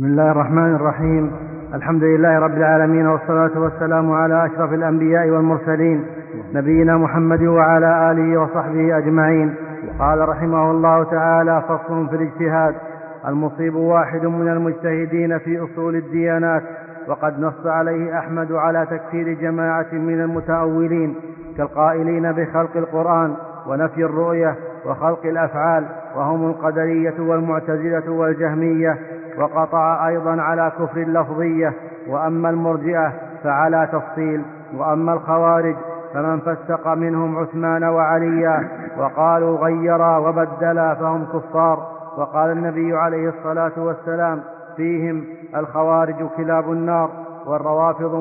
بسم الله الرحمن الرحيم. الحمد لله رب العالمين والصلاة والسلام على أشرف الأنبياء والمرسلين نبينا محمد وعلى آله وصحبه أجمعين. قال رحمه الله تعالى فصل في الاجتهاد. المصيب واحد من المجتهدين في أصول الديانات وقد نص عليه أحمد على تكفير جماعة من المتأولين كالقائلين بخلق القرآن ونفي الرؤية وخلق الأفعال وهم القدرية والمعتزلة والجهمية وقطع أيضا على كفر اللفظية وأما المرجئة فعلى تفصيل وأما الخوارج فمن فسق منهم عثمان وعليا وقالوا غيرا وبدلا فهم كفار. وقال النبي عليه الصلاة والسلام فيهم الخوارج كلاب النار والروافض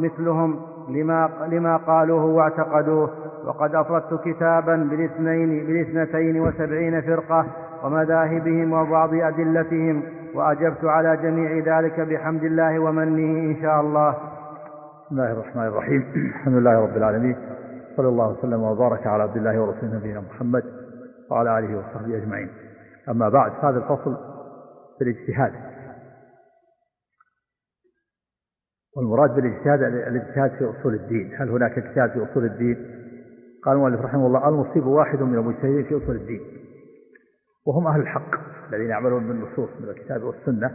مثلهم لما, لما قالوه واعتقدوه. وقد أفردت كتابا بالاثنين بالاثنتين وسبعين فرقة ومذاهبهم وبعض أدلتهم. وأجبت على جميع ذلك بحمد الله ومنه إن شاء الله. بسم الله الرحمن الرحيم. الحمد لله رب العالمين. صلى الله وسلم وبارك على عبد الله ورسوله نبينا محمد وعلى آله وصحبه أجمعين. أما بعد هذا الفصل في الاجتهاد والمراد بالاجتهاد الاجتهاد في أصول الدين. هل هناك اجتهاد في أصول الدين؟ قال المؤلف رحمه الله المصيب واحد من المجتهدين في أصول الدين. وهم أهل الحق الذين يعملون بالنصوص من الكتاب والسنة.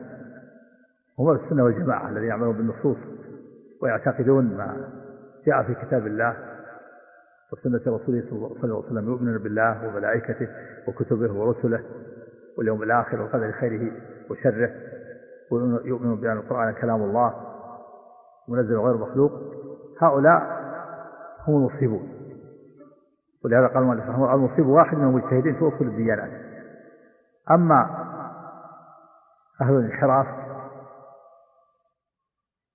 هم السنة والجماعة الذين يعملون بالنصوص ويعتقدون ما جاء في كتاب الله وسنة رسوله صلى الله عليه وسلم. يؤمنون بالله وملائكته وكتبه ورسله واليوم الآخر وقدر خيره وشره. ويؤمنون بأن القرآن كلام الله منزل غير مخلوق. هؤلاء هم المصيبون. ولهذا قال المؤلف المصيب واحد من المجتهدين في أصول الديانات. أما أهل الانحراف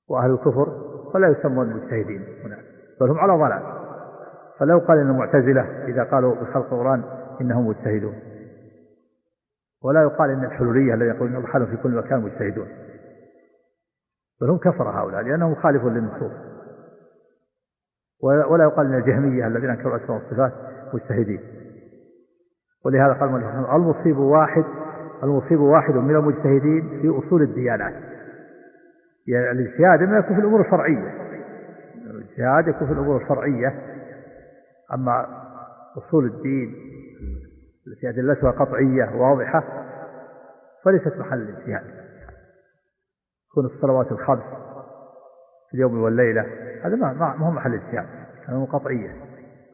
وأهل الكفر فلا يسمون مجتهدين هنا بل هم على ضلال. فلو قال إن المعتزلة إذا قالوا بخلق القرآن إنهم مجتهدون ولا يقال إن الحلولية الذين يقولون ان في كل مكان مجتهدون. بل هم كفر هؤلاء لأنهم مخالفون للنصوص. ولا يقال إن الجهمية الذين أنكروا الاسماء والصفات مجتهدين. ولهذا قال المصيب واحد المصيب واحد من المجتهدين في أصول الديانات. يعني الاجتهاد انه يكون في الأمور الشرعية. الاجتهاد يكون في الأمور الشرعية. أما أصول الدين التي أدلتها قطعية واضحة فليست محل الاجتهاد. تكون الصلوات الخمس في اليوم والليلة هذا ما ما هو محل اجتهاد هذا قطعية.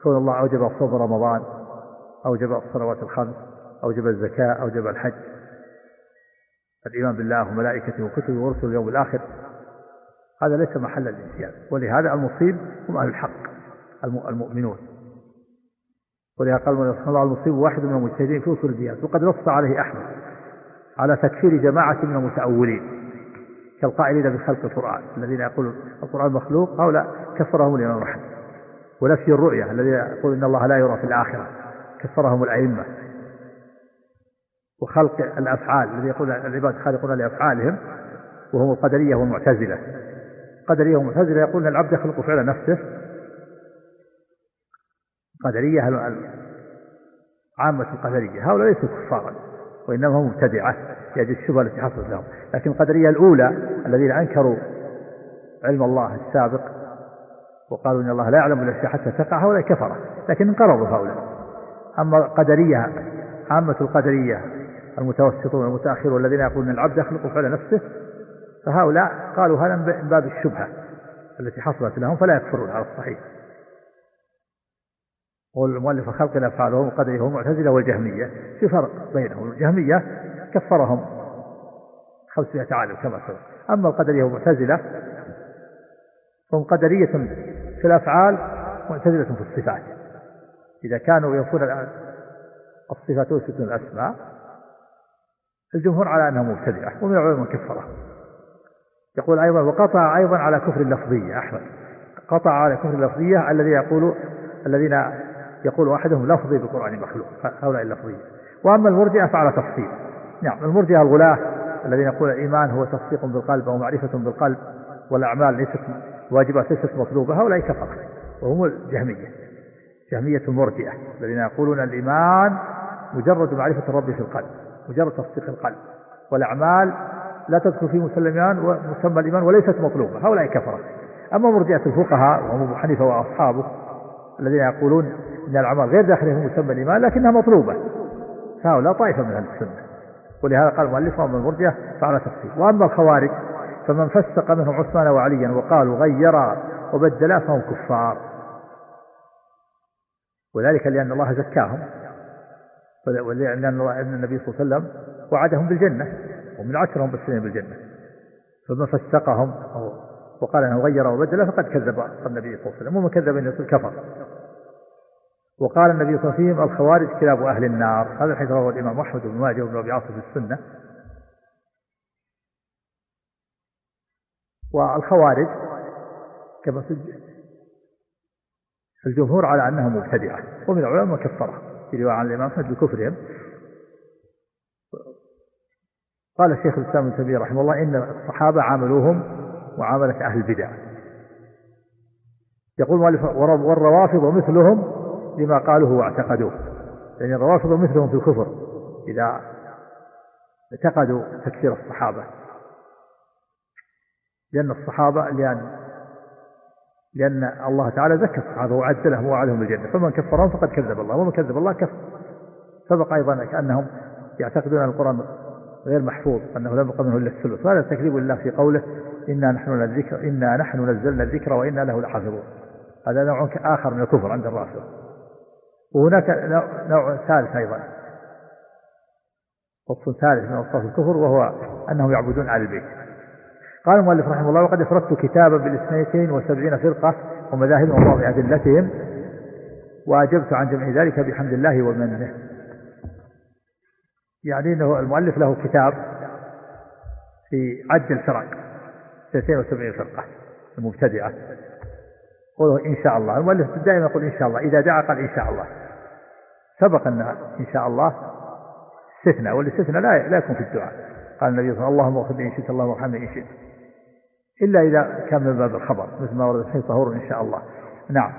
كون الله أوجب صوم رمضان أوجب الصلوات الخمس أوجب الزكاة أوجب الحج. الإيمان بالله وملائكته وكتبه ورسله اليوم الآخر. هذا ليس محل الاجتهاد ولهذا المصيب هم أهل الحق المؤمنون. ولهذا قال رحمه الله المصيب واحد من المجتهدين في اصول الديانه وقد نص عليه أحمد على تكفير جماعة من المتأولين كالقائلين بخلق القرآن الذين يقولون القرآن مخلوق هؤلاء كفرهم الإمام أحمد. ونفي الرؤية الذين يقول إن الله لا يرى في الآخرة. كفرهم الأئمة وخلق الأفعال الذي يقول العباد خالقون لأفعالهم وهم القدرية والمعتزلة. القدريه والمعتزله يقولون العبد يخلق فعل نفسه. قدرية عامة القدرية. هؤلاء ليسوا كفارا وإنما هم مبتدعة يعني الشبهة التي حصلت لهم. لكن القدرية الأولى الذين أنكروا علم الله السابق وقالوا إن الله لا يعلم الأشياء حتى تقع هؤلاء كفرة. لكن انقرضوا هؤلاء. أما القدرية عامة القدرية المتوسطون والمتأخرون الذين يقولون العبد يخلق فعل نفسه فهؤلاء قالوا هذا من باب الشبهة التي حصلت لهم فلا يكفرون على الصحيح. والمؤلف خلق الافعال وهم قدره المعتزلة والجهمية في فرق بينهم الجهمية كفرهم 500 عالم كما سبق. أما القدرية والمعتزلة فهم قدرية في الأفعال معتزلة في الصفات. إذا كانوا ينفون الصفات ويثبتون الأسماء الجمهور على انهم مبتدعه ومن العلماء كفره يقول أيضا وقطع أيضا على كفر اللفظية أحمد. قطع على كفر اللفظية الذي يقول الذين يقول أحدهم لفظي بالقرآن مخلوق هؤلاء اللفظية. وأما المرجئة فعلى تفصيل. نعم المرجئة الغلاة الذين يقول الإيمان هو تصديق بالقلب أو معرفة بالقلب والأعمال ليست واجبات ليست مطلوبة هؤلاء كفرة وهم الجهمية. جهمية المرجئة الذين يقولون الإيمان مجرد معرفة الرب في القلب مجرد تصديق القلب. والأعمال لا تدخل في مسمى الإيمان ومسمى الإيمان وليست مطلوبة هؤلاء كفرة. أما مرجئة الفقهاء وهم أبو حنيفة وأصحابه الذين يقولون أن الأعمال غير داخلة في مسمى الإيمان لكنها مطلوبة هؤلاء طائفة من أهل السنة. ولهذا قال المؤلف وأما المرجئة فعلى تفصيل. وأما الخوارج فمن فسق منهم عثمان وعليا وقالوا غيرا وبدلا فهم كفار. وذلك لأن الله زكاهم ولأن النبي صلى الله عليه وسلم وعدهم بالجنة ومن عشرهم مبشرين بالجنة. فمن فسقهم وقال أنه غير وبدل فقد كذب النبي صلى الله عليه وسلم ومن كذب يصل كفر. وقال النبي صلى الله عليه وسلم الخوارج كلاب أهل النار هذا الحديث رواه الإمام أحمد بن ماجه وابن أبي عاصم في السنة. والخوارج كما الجمهور على انهم مبتدعة ومن العلماء كفره في رواية عن الإمام أحمد بكفرهم. قال الشيخ الإسلام ابن تيمية رحمه الله إن الصحابة عاملوهم معامله أهل البدع. يقول المؤلف والروافض مثلهم لما قالوه واعتقدوه. يعني الروافض مثلهم في الكفر إذا اعتقدوا تكفير الصحابة. لأن الصحابة لأن لأن الله تعالى زكى الصحابة وعد لهم ووعدهم بالجنة. فمن كفرهم فقد كذب الله ومن كذب الله كفر. سبق أيضا كأنهم يعتقدون أن القرآن غير محفوظ أنه لم يبقى منه إلا الثلث. وهذا تكذيب لله في قوله إنا نحن الذكر إنا نحن نزلنا الذكر وإنا له لحافظون. هذا نوع آخر من الكفر عند الرافضة وهناك نوع ثالث أيضا. وصف ثالث من أوصاف الكفر وهو أنهم يعبدون آل البيت. قال المؤلف رحمه الله وقد افردت كتابا بالاثنتين وسبعين فرقة ومذاهب ومواضع أدلتهم وأجبت عن جميع ذلك بحمد الله ومنه. يعني أنه المؤلف له كتاب في عد الفرق 72 فرقة المبتدعة قوله إن شاء الله. المؤلف دائما يقول إن شاء الله إذا دعا قال إن شاء الله. سبق أن إن شاء الله استثناء والاستثناء لا لا يكون في الدعاء. قال النبي صلى الله عليه وسلم اللهم اغفر لي إن شئت اللهم ارحمني إن شئت. إلا إذا كان من باب الخبر مثل ما ورد في طهور إن شاء الله. نعم.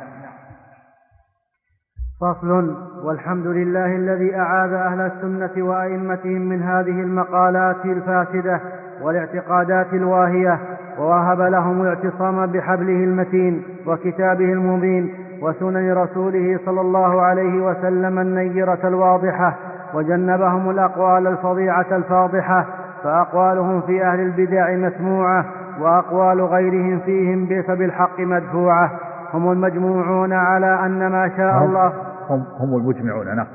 فصل والحمد لله الذي أعاذ أهل السنة وأئمتهم من هذه المقالات الفاسدة والاعتقادات الواهية ووهب لهم الاعتصام بحبله المتين وكتابه المبين وسنن رسوله صلى الله عليه وسلم النيرة الواضحة وجنبهم الأقوال الفظيعة الفاضحة فأقوالهم في أهل البدع مسموعة وأقوال غيرهم فيهم بالحق مدفوعة. هم المجموعون على أن ما شاء الله هم, هم المجمعون نعم.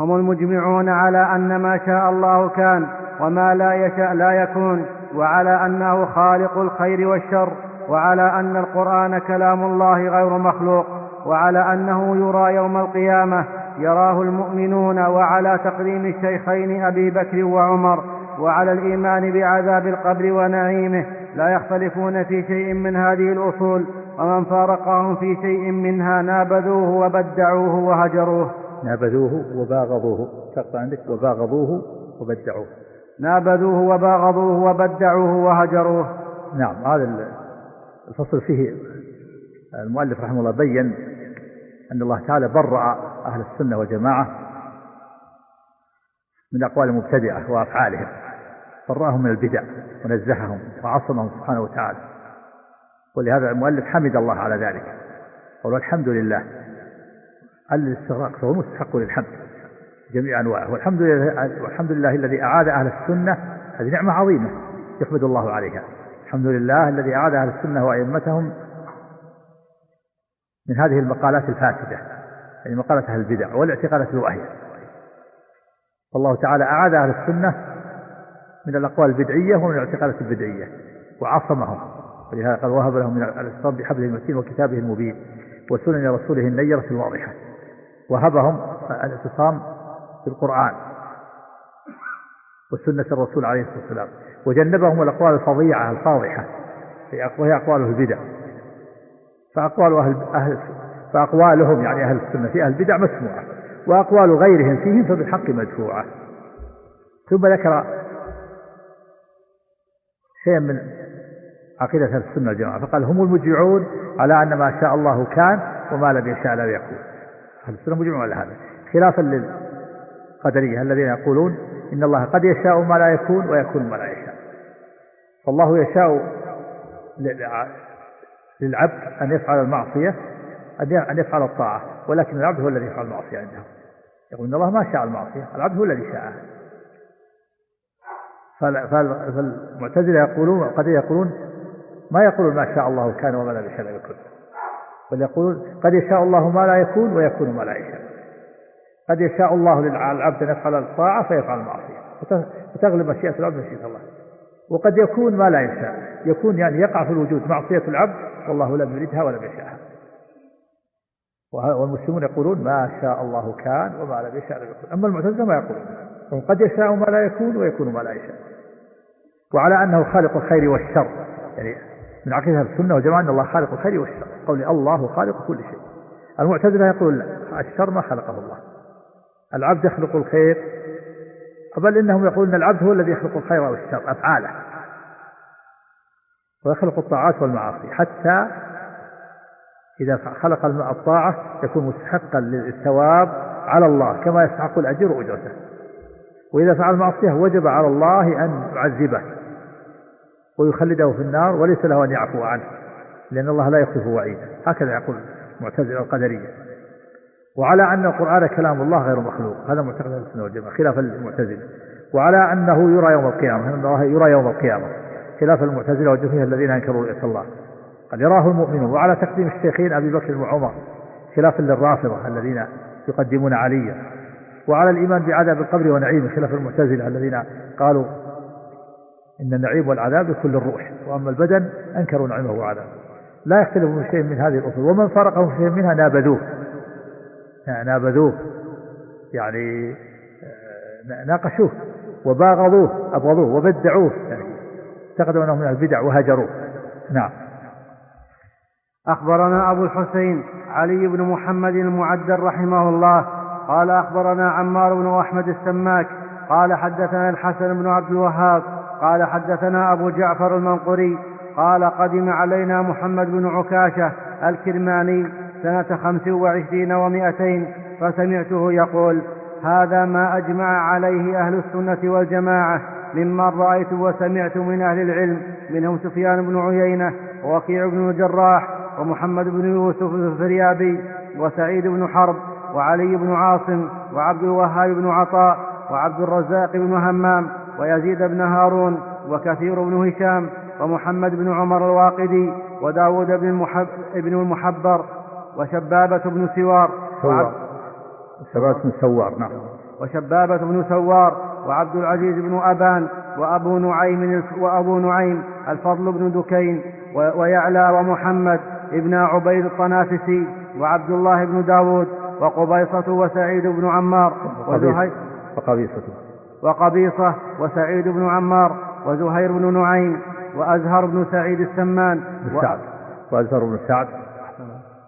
هم المجمعون على أن ما شاء الله كان وما لا يشاء لا يكون وعلى أنه خالق الخير والشر وعلى أن القرآن كلام الله غير مخلوق وعلى أنه يرى يوم القيامة يراه المؤمنون وعلى تقديم الشيخين أبي بكر وعمر. وعلى الإيمان بعذاب القبر ونعيمه لا يختلفون في شيء من هذه الأصول ومن فارقهم في شيء منها نابذوه وبدعوه وهجروه. نابذوه وباغضوه شق عندك وباغضوه وبدعوه. نابذوه وباغضوه وبدعوه وهجروه. نعم هذا الفصل فيه المؤلف رحمه الله بين أن الله تعالى برأ أهل السنة والجماعة من أقوال المبتدعة وأفعالهم. برأهم من البدع ونزههم وعصمهم سبحانه وتعالى. ولهذا المؤلف حمد الله على ذلك. قال الحمد لله. الاستغراق فهو مستحق للحمد جميع أنواعه. والحمد لله والحمد لله الذي أعاد أهل السنة. هذه نعمة عظيمة يحمد الله عليها. الحمد لله الذي أعاد أهل السنة وأئمتهم من هذه المقالات الفاسدة يعني مقالة أهل البدع والاعتقادات الواهية. فالله تعالى أعاد أهل السنة من الأقوال البدعية ومن الاعتقادات البدعية وعصمهم. ولهذا قال وهب لهم من الاعتصام بحبله المتين وكتابه المبين وسنن رسوله النيرة الواضحة. وهبهم الاعتصام بالقرآن وسنة الرسول عليه الصلاة والسلام. وجنبهم الأقوال الفظيعة الفاضحة وهي أقواله البدع. فأقوال أهل, أهل فأقوالهم يعني أهل السنة في أهل البدع مسموعة وأقوال غيرهم فيهم فبالحق مدفوعة. ثم ذكر شيئا من عقيدة السنة والجماعة. فقال هم المجمعون على أن ما شاء الله كان وما لم يشاء لا يكون أهل السنة مجمعون على هذا. خلافا للقدرية الذين يقولون إن الله قد يشاء ما لا يكون ويكون ما لا يشاء. فالله يشاء للعبد أن يفعل المعصية أن يفعل الطاعة ولكن العبد هو الذي يفعل المعصية عندهم. يقول إن الله ما شاء المعصية العبد هو الذي شاءها. فالمعتزلة يقولون قد يقولون ما يقولون ما شاء الله كان وما لا يشاء يكون بل يقولون قد يشاء الله ما لا يكون ويكون ما لا يشاء. قد يشاء الله للعبد أن يفعل الطاعة فيفعل المعصية. فتغلب مشيئة العبد مشيئة الله. وقد يكون ما لا يشاء. يكون يعني يقع في الوجود معصية العبد والله لم يريدها ولم يشاءها. والمسلمون يقولون ما شاء الله كان وما لم يشاء لم يكن. أما المعتزلة ما يقولون. قد يشاء ما لا يكون ويكون ما لا يشاء. وعلى أنه خالق الخير والشر. يعني من عقيدة السنة والجماعة أن الله خالق الخير والشر. قول الله خالق كل شيء. المعتزلة يقول الشر ما خلقه الله. العبد يخلق الخير. بل إنهم يقولون أن العبد هو الذي يخلق الخير والشر أفعاله. ويخلق الطاعات والمعاصي. حتى إذا خلق الطاعة يكون مستحقا للثواب على الله كما يستحق الأجر أجرته وإذا فعل المعصية وجب على الله أن يعذبه. ويخلده في النار وليس له أن يعفو عنه لأن الله لا يخلف وعيده هكذا يقول المعتزلة القدرية. وعلى أن القرآن كلام الله غير مخلوق هذا معتقد السنة والجماعة خلاف المعتزلة. وعلى أنه يرى يوم القيامة أن الله يرى يوم القيامة خلاف المعتزلة والجهمية الذين أنكروا رؤية الله. قد يراه المؤمنون وعلى تقديم الشيخين أبي بكر وعمر خلافا للرافضة الذين يقدمون عليا. وعلى الإيمان بعذاب القبر ونعيمه خلاف المعتزلة الذين قالوا إن النعيم والعذاب لكل الروح وأما البدن أنكروا نعيمه وعذابه. لا يختلف من شيء من هذه الأصول ومن فرقه في شيء منها نابذوه. نابذوه. يعني آه، ناقشوه وباغضوه أبغضوه وبدعوه. يعني اعتقدوا أنه من البدع وهجروه. نعم. أخبرنا أبو الحسين علي بن محمد المعدل رحمه الله قال أخبرنا عمار بن أحمد السماك قال حدثنا الحسن بن عبد الوهاب قال حدثنا أبو جعفر المنقري قال قدم علينا محمد بن عكاشة الكرماني سنة خمس وعشرين ومائتين فسمعته يقول هذا ما أجمع عليه أهل السنة والجماعة ممن رأيت وسمعت من أهل العلم منهم سفيان بن عيينة ووكيع بن الجراح ومحمد بن يوسف الفريابي وسعيد بن حرب وعلي بن عاصم وعبد الوهاب بن عطاء وعبد الرزاق بن همام ويزيد بن هارون وكثير بن هشام ومحمد بن عمر الواقدي وداود بن, المحب ابن المحبر وشبابة بن سوار. سوار. شبابة بن سوار نعم. وشبابة بن سوار وعبد العزيز بن أبان وأبو نعيم وأبو نعيم الفضل بن دكين ويعلى ومحمد ابن عبيد الطنافسي وعبد الله بن داود وقبيصة وسعيد بن عمار وقبيصة. وقبيصة وسعيد بن عمار وزهير بن نعيم وأزهر بن سعيد السمان وأزهر بن سعد.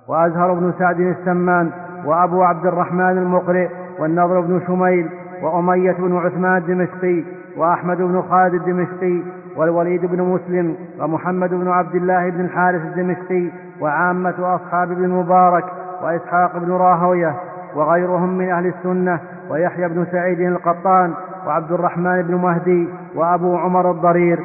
وأزهر بن سعد السمان وأبو عبد الرحمن المقرئ والنضر بن شميل وأمية بن عثمان الدمشقي وأحمد بن خالد الدمشقي والوليد بن مسلم ومحمد بن عبد الله بن الحارث الدمشقي وعامة أصحاب ابن مبارك وإسحاق بن راهوية وغيرهم من أهل السنة ويحيى بن سعيد القطان وعبد الرحمن بن مهدي وأبو عمر الضرير.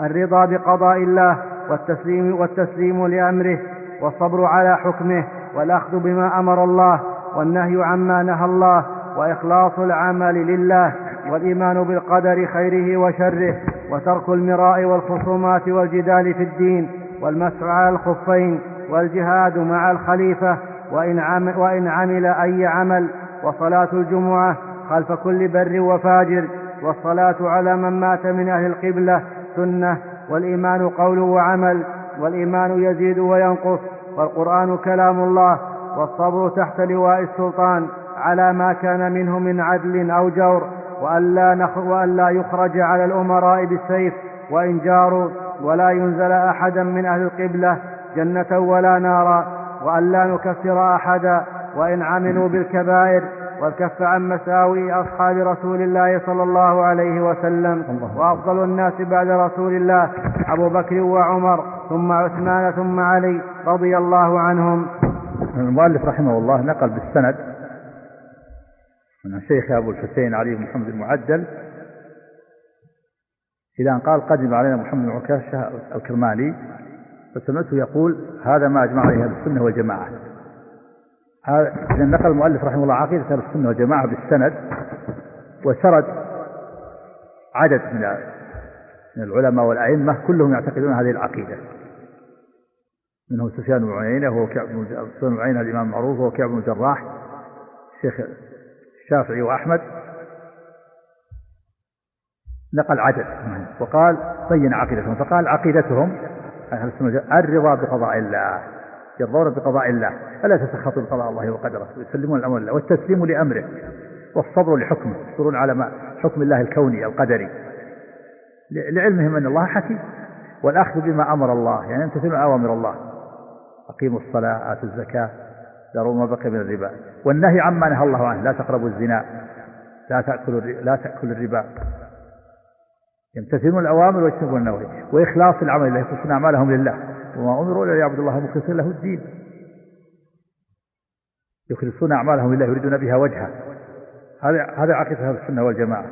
الرضا بقضاء الله والتسليم, والتسليم لأمره والصبر على حكمه والأخذ بما أمر الله والنهي عما نهى الله وإخلاص العمل لله والإيمان بالقدر خيره وشره وترك المراء والخصومات والجدال في الدين والمسح على الخفين والجهاد مع الخليفة وإن وإن عمل أي عمل وصلاة الجمعة خلف كل بر وفاجر والصلاة على من مات من أهل القبلة سنة والإيمان قول وعمل والإيمان يزيد وينقص والقرآن كلام الله والصبر تحت لواء السلطان على ما كان منه من عدل أو جور وألا, وألا يخرج على الأمراء بالسيف وإن جاروا ولا ينزل أحدا من أهل القبلة جنة ولا نارا وألا نكفر أحدا وإن عملوا بالكبائر والكف عن مساوي أصحاب رسول الله صلى الله عليه وسلم. وأفضل الناس بعد رسول الله أبو بكر وعمر ثم عثمان ثم علي رضي الله عنهم. المؤلف رحمه الله نقل بالسند من الشيخ أبو الحسين علي بن محمد المعدل إلى أن قال قدم علينا محمد بن عكاشة الكرماني فسمعته يقول هذا ما أجمع عليه السنة والجماعة. إذا نقل المؤلف رحمه الله عقيدة السنة والجماعة بالسند وسرد عدد من من العلماء والأئمة كلهم يعتقدون هذه العقيدة. منهم سفيان بن عيينة وهو كعب بن عيينة الإمام المعروف وهو كعب بن الجراح الشيخ الشافعي وأحمد. نقل عدد وقال بين عقيدتهم فقال عقيدتهم الرضا بقضاء الله. يرضون بقضاء الله. فلا تسخطوا بقضاء الله وقدره ويسلمون الأمر لله والتسليم لأمره والصبر لحكمه يصبرون على ما حكم الله الكوني القدري. لعلمهم أن الله حكيم والأخذ بما أمر الله يعني يمتثلون أوامر الله. أقيموا الصلاة آتوا الزكاة ذروا ما بقي من الربا. والنهي عما نهى الله عنه لا تقربوا الزنا لا تأكلوا لا تأكلوا الربا. يمتثلون الأوامر ويجتنبون النواهي. وإخلاص العمل لله يخلصون أعمالهم لله. وما أمروا إلا ليعبدوا الله مخلصين له الدين. يخلصون أعمالهم لله يريدون بها وجهه. هذا هذا عقيدة أهل السنة والجماعة.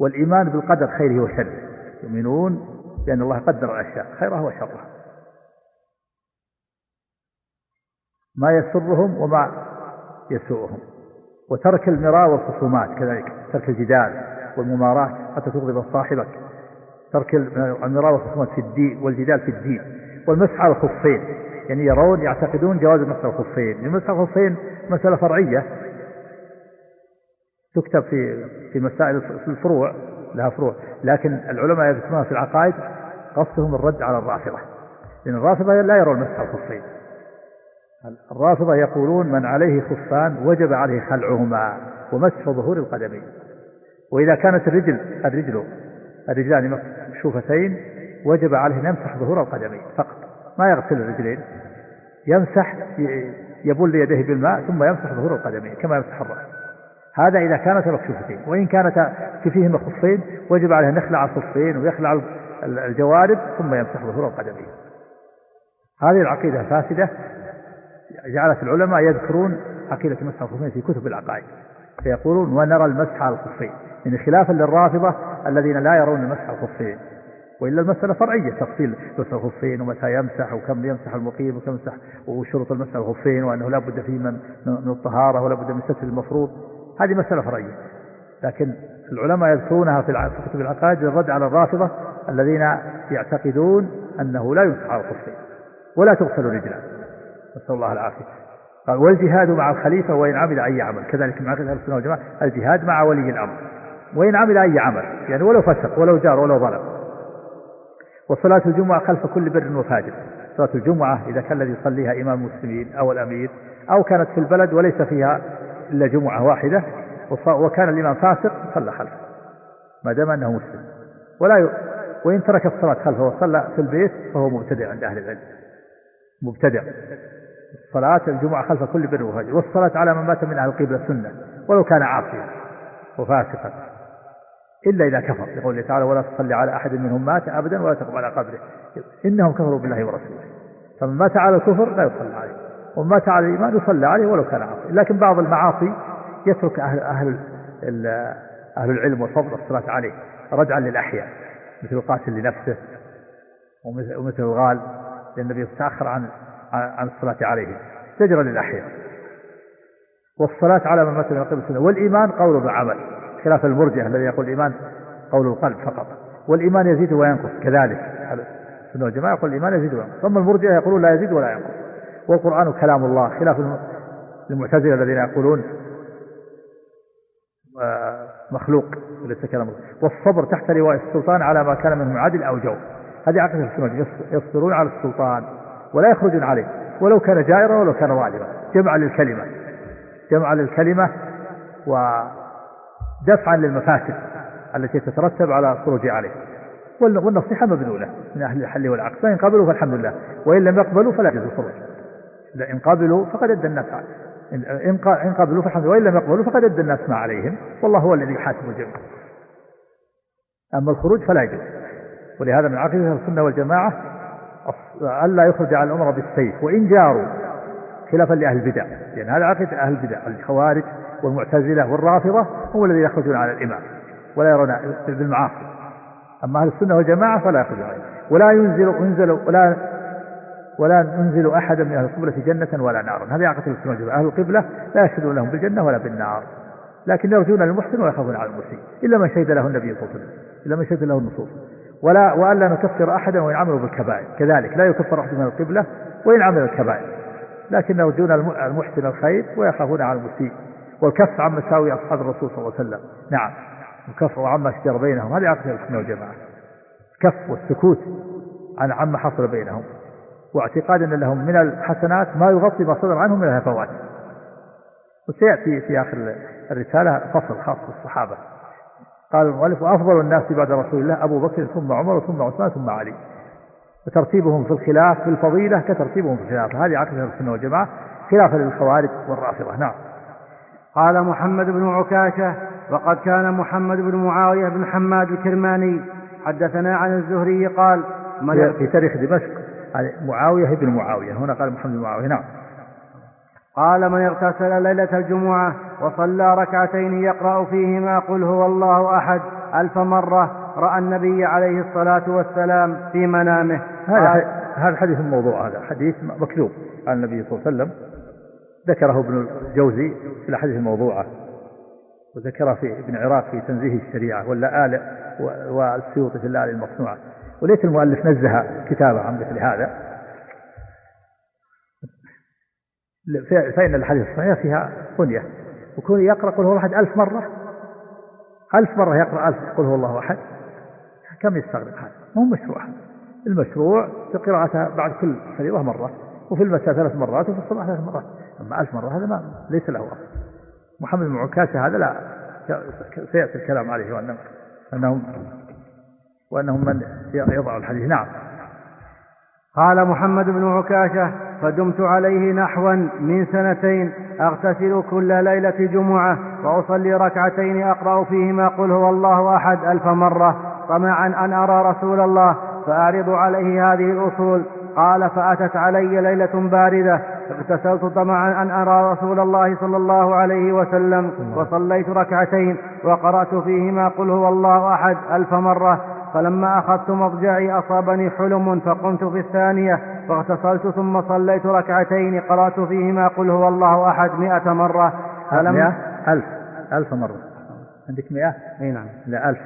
والإيمان بالقدر خيره وشره. يؤمنون بأن الله قدر الأشياء خيرها وشرها. ما يسرهم وما يسوءهم. وترك المراء والخصومات كذلك ترك الجدال والمماراة حتى تغضب صاحبك. ترك المراء والخصومات في الدين والجدال في الدين والمسح على الخفين يعني يرون يعتقدون جواز المسح على الخفين المسح على الخفين مسألة فرعية. تكتب في في مسائل في الفروع لها فروع. لكن العلماء يذكرونها في العقائد قصدهم الرد على الرافضة. لأن الرافضة لا يرون مسح الخفين الرافضة يقولون من عليه خفان وجب عليه خلعهما ومسح ظهور القدمين. وإذا كانت الرجل الرجل الرجلان مكشوفتين وجب عليه أن يمسح ظهور القدمين فقط ما يغسل الرجلين. يمسح يبل يديه بالماء ثم يمسح ظهور القدمين كما يمسح الرأس. هذا إذا كانت مكشوفتين وإن كانت فيهما خفين وجب عليه أن يخلع الخفين ويخلع الجوارب ثم يمسح ظهور القدمين. هذه العقيدة فاسدة جعلت العلماء يذكرون عقيدة مسح الخفين في كتب العقائد فيقولون ونرى المسح على الخفين يعني خلافا للرافضة الذين لا يرون مسح الخفين وإلا المسألة فرعية تفصيل مسح الخفين ومتى يمسح وكم يمسح المقيم وكم يمسح وشروط المسح الخفين وأنه لا بد فيه من, من الطهارة ولا بد من ستر المفروض. هذه مسألة فرعية. لكن العلماء يذكرونها في كتب العقائد للرد على الرافضة الذين يعتقدون أنه لا يمسح على الخفين ولا تغسل رجلان نسأل الله العافية. قال والجهاد مع الخليفة وإن عمل أي عمل. كذلك مع أهل السنة والجماعة الجهاد مع ولي الأمر. وإن عمل أي عمل يعني ولو فسق ولو جار ولو ظلم. وصلاة الجمعة خلف كل بر وفاجر. صلاة الجمعة إذا كان الذي يصليها إمام المسلمين أو الأمير أو كانت في البلد وليس فيها إلا جمعة واحدة وكان الإمام فاسق صلى خلفه ما دام أنه مسلم. ولا ي... وإن ترك الصلاة خلفه وصلى في البيت فهو مبتدع عند أهل العلم. مبتدع. صلاة الجمعة خلف كل بر وفاجر. والصلاة على من مات من أهل القبلة سنة ولو كان عاصيا وفاسقا. إلا إذا كفر يقول الله تعالى ولا تصلي على أحد منهم مات أبدا ولا تقم على قبره. إنهم كفروا بالله ورسوله. فمن مات على الكفر لا يصلى عليه ومن مات على الإيمان يصلى عليه ولو كان عاصي لكن بعض المعاصي يترك أهل أهل أهل العلم والفضل الصلاة عليه ردعا للأحياء مثل القاتل لنفسه ومثل الغال لأن النبي تأخر عن عن الصلاة عليه زجرا للأحياء. والصلاة على من مات من قبل السنة والإيمان قول وعمل خلاف المرجع الذي يقول الإيمان قول القلب فقط. والإيمان يزيد وينقص كذلك. السنة والجماعة يقول الإيمان يزيد وينقص. ثم المرجع يقولون لا يزيد ولا ينقص. والقرآن كلام الله خلاف المعتزلة الذين يقولون آه، مخلوق وليس كلام الله. والصبر تحت لواء السلطان على ما كان منه عدل أو جو هذه عقيدة السنة يصبرون على السلطان ولا يخرجون عليه. ولو كان جائرا ولو كان ظالما جمعا للكلمة. جمعا للكلمة ودفعا للمفاسد التي تترتب على الخروج عليه. والنصيحة مبذولة. من أهل الحل والعقد فإن قبلوا فالحمد لله. وإن لم يقبلوا فلا يجوز الخروج. إن قبلوا فقد أدى الناس إن قبلوا فالحمد لله. وإن لم يقبلوا فقد أدى الناس ما عليهم. والله هو الذي يحاسب الجميع. أما الخروج فلا يجوز. ولهذا من عقيدة السنة والجماعة ألا يخرج على الأمر بالسيف. وإن جاروا خلافا لأهل البدع. لأن هذا عقيدة أهل البدع الخوارج. والمعتزلة والرافضة هم الذين يخرجون على الإمام ولا يرون بالمعاصي. أما أهل السنة والجماعة فلا يخرجون عليه ولا ينزل ينزل ولا ولا ننزل أحدا من أهل القبلة جنة ولا نارا هذه عقيدة السنة والجماعة. أهل القبلة لا يشهدون لهم بالجنة ولا بالنار. لكن يرجون المحسن ويخافون على المسيء إلا من شهد له النبي صلى الله عليه وسلم. إلا من شهد له النصوص. ولا وألا نكفر أحدا وإن بالكبائر. كذلك لا يكفر أحد من القبلة وإن عمل الكبائر. لكن يرجون المحسن الخير ويخافون على المسيء والكف عن مساوي أصحاب الرسول صلى الله عليه وسلم. نعم. الكف وعما شجر بينهم. هذه عقيدة السنة والجماعة الكف والسكوت عن عما حصل بينهم. واعتقاد أن لهم من الحسنات ما يغطي ما صدر عنهم من الهفوات. وسيأتي في آخر الرسالة فصل خاص بالصحابة. قال المؤلف وأفضل الناس بعد رسول الله أبو بكر ثم عمر ثم عثمان ثم علي. وترتيبهم في الخلاف في الفضيلة كترتيبهم في الخلاف. هذه عقيدة السنة والجماعة خلافا للخوارج والرافضة. نعم. قال محمد بن عكاشة وقد كان محمد بن معاوية بن حماد الكرماني. حدثنا عن الزهري قال في تاريخ دمشق معاوية بن معاوية. هنا قال محمد بن معاوية نعم. قال من اغتسل ليلة الجمعة وصلى ركعتين يقرأ فيهما قل هو الله أحد ألف مرة رأى النبي عليه الصلاة والسلام في منامه. هذا هذا حديث موضوع هذا حديث مكذوب. عن النبي صلى الله عليه وسلم ذكره ابن الجوزي في الأحاديث الموضوعة وذكره في ابن عراق في تنزيه الشريعة ولا آل والسيوطي في الآل المصنوعة. وليت المؤلف نزه كتابه عن مثل هذا. فإن الحديث الصحيح فيها بنية وكون يقرأ قل هو أحد ألف مرة. ألف مرة يقرأ ألف قل هو الله أحد. كم يستغرق هذا؟ مو مشروع. المشروع في قراءتها بعد كل فريضة مرة وفي المساء ثلاث مرات وفي الصباح ثلاث مرات. أما ألف مرة هذا ما ليس له أصل. محمد بن عكاشة هذا لا سيأتي الكلام عليه وأنهم أنهم وأنهم من يضع الحديث. نعم. قال محمد بن عكاشة فدمت عليه نحوا من سنتين أغتسل كل ليلة جمعة وأصلي ركعتين أقرأ فيهما قل هو الله أحد ألف مرة طمعا أن أرى رسول الله فأعرض عليه هذه الأصول. قال فأتت علي ليلة باردة اغتسلت طمعا أن أرى رسول الله صلى الله عليه وسلم وصليت ركعتين وقرأت فيهما قل هو الله أحد ألف مرة. فلما أخذت مضجعي أصابني حلم فقمت في الثانية فاغتسلت ثم صليت ركعتين قرأت فيهما قل هو الله أحد مئة مرة. فلما ألف. ألف مرة. عندك مئة؟ أي نعم. لا ألف.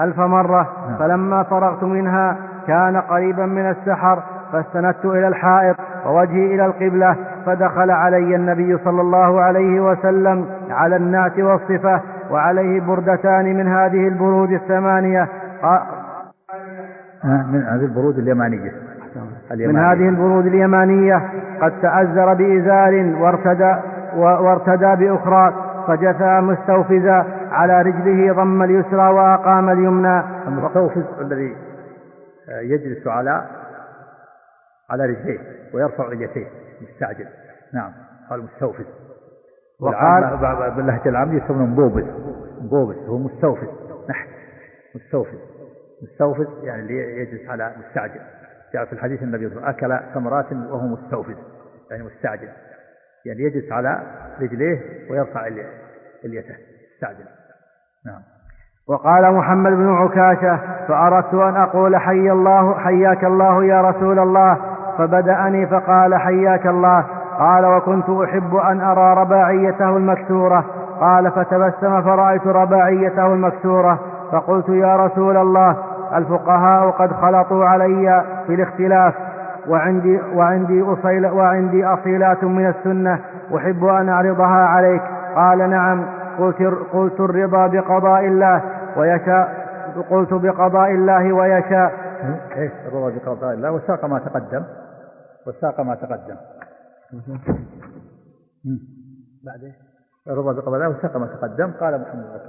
ألف مرة. نعم. فلما فرغت منها كان قريبا من السحر فاستندت إلى الحائط ووجهي إلى القبلة فدخل علي النبي صلى الله عليه وسلم على النعت والصفة وعليه بردتان من هذه البرود الثمانية. من هذه البرود اليمانية. من هذه البرود اليمانية. قد تأزر بإزار وارتدى وارتدى بأخرى فجثى مستوفزا على رجله ضم اليسرى وأقام اليمنى. المستوفز الذي يجلس على على رجليه ويرفع رجليه. مستعجل. نعم. قال مستوفز وقال باللهجة العامية يسمونه مبوبس مبوبس هو مستوفز نحت مستوفز مستوفز يعني اللي يجلس على مستعجل. جاء في الحديث النبي صلى الله عليه وسلم أكل ثمرات وهو مستوفز يعني مستعجل. يعني يجلس على رجليه ويرفع إليته. مستعجل. نعم. وقال محمد بن عكاشة فأردت أن أقول حي الله حياك الله يا رسول الله. فبدأني فقال حياك الله. قال وكنت أحب أن أرى رباعيته المكسورة. قال فتبسم فرأيت رباعيته المكسورة. فقلت يا رسول الله الفقهاء قد خلطوا علي في الاختلاف وعندي وعندي أصيل وعندي أصيلات من السنة أحب أن أعرضها عليك. قال نعم. قلت قلت الرضا بقضاء الله ويشاء قلت بقضاء الله ويشاء. إيش الرضا بقضاء الله؟ وساق ما تقدم. وساق ما تقدم. بعد الرضا بقضاء الله وساق ما تقدم. قال محمد بن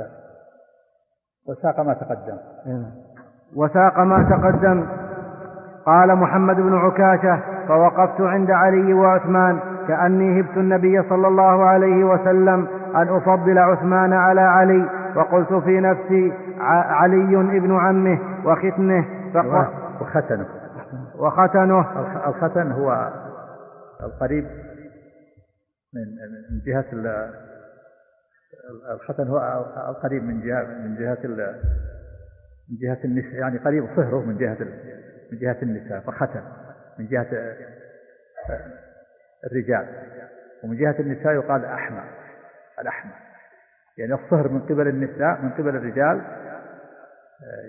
وساق ما تقدم. وساق ما تقدم. قال محمد بن عكاشة فوقفت عند علي وعثمان كأني هبت النبي صلى الله عليه وسلم أن أفضل عثمان على علي وقلت في نفسي علي ابن عمه وختنه وختنه وختنه. الختن هو القريب من من جهة الختن هو القريب من جهة من جهة من جهة النساء يعني قريب صهره من جهة من جهة النساء فختن. من جهة الرجال. ومن جهة النساء يقال أحمى الأحمى يعني الصهر من قبل النساء من قبل الرجال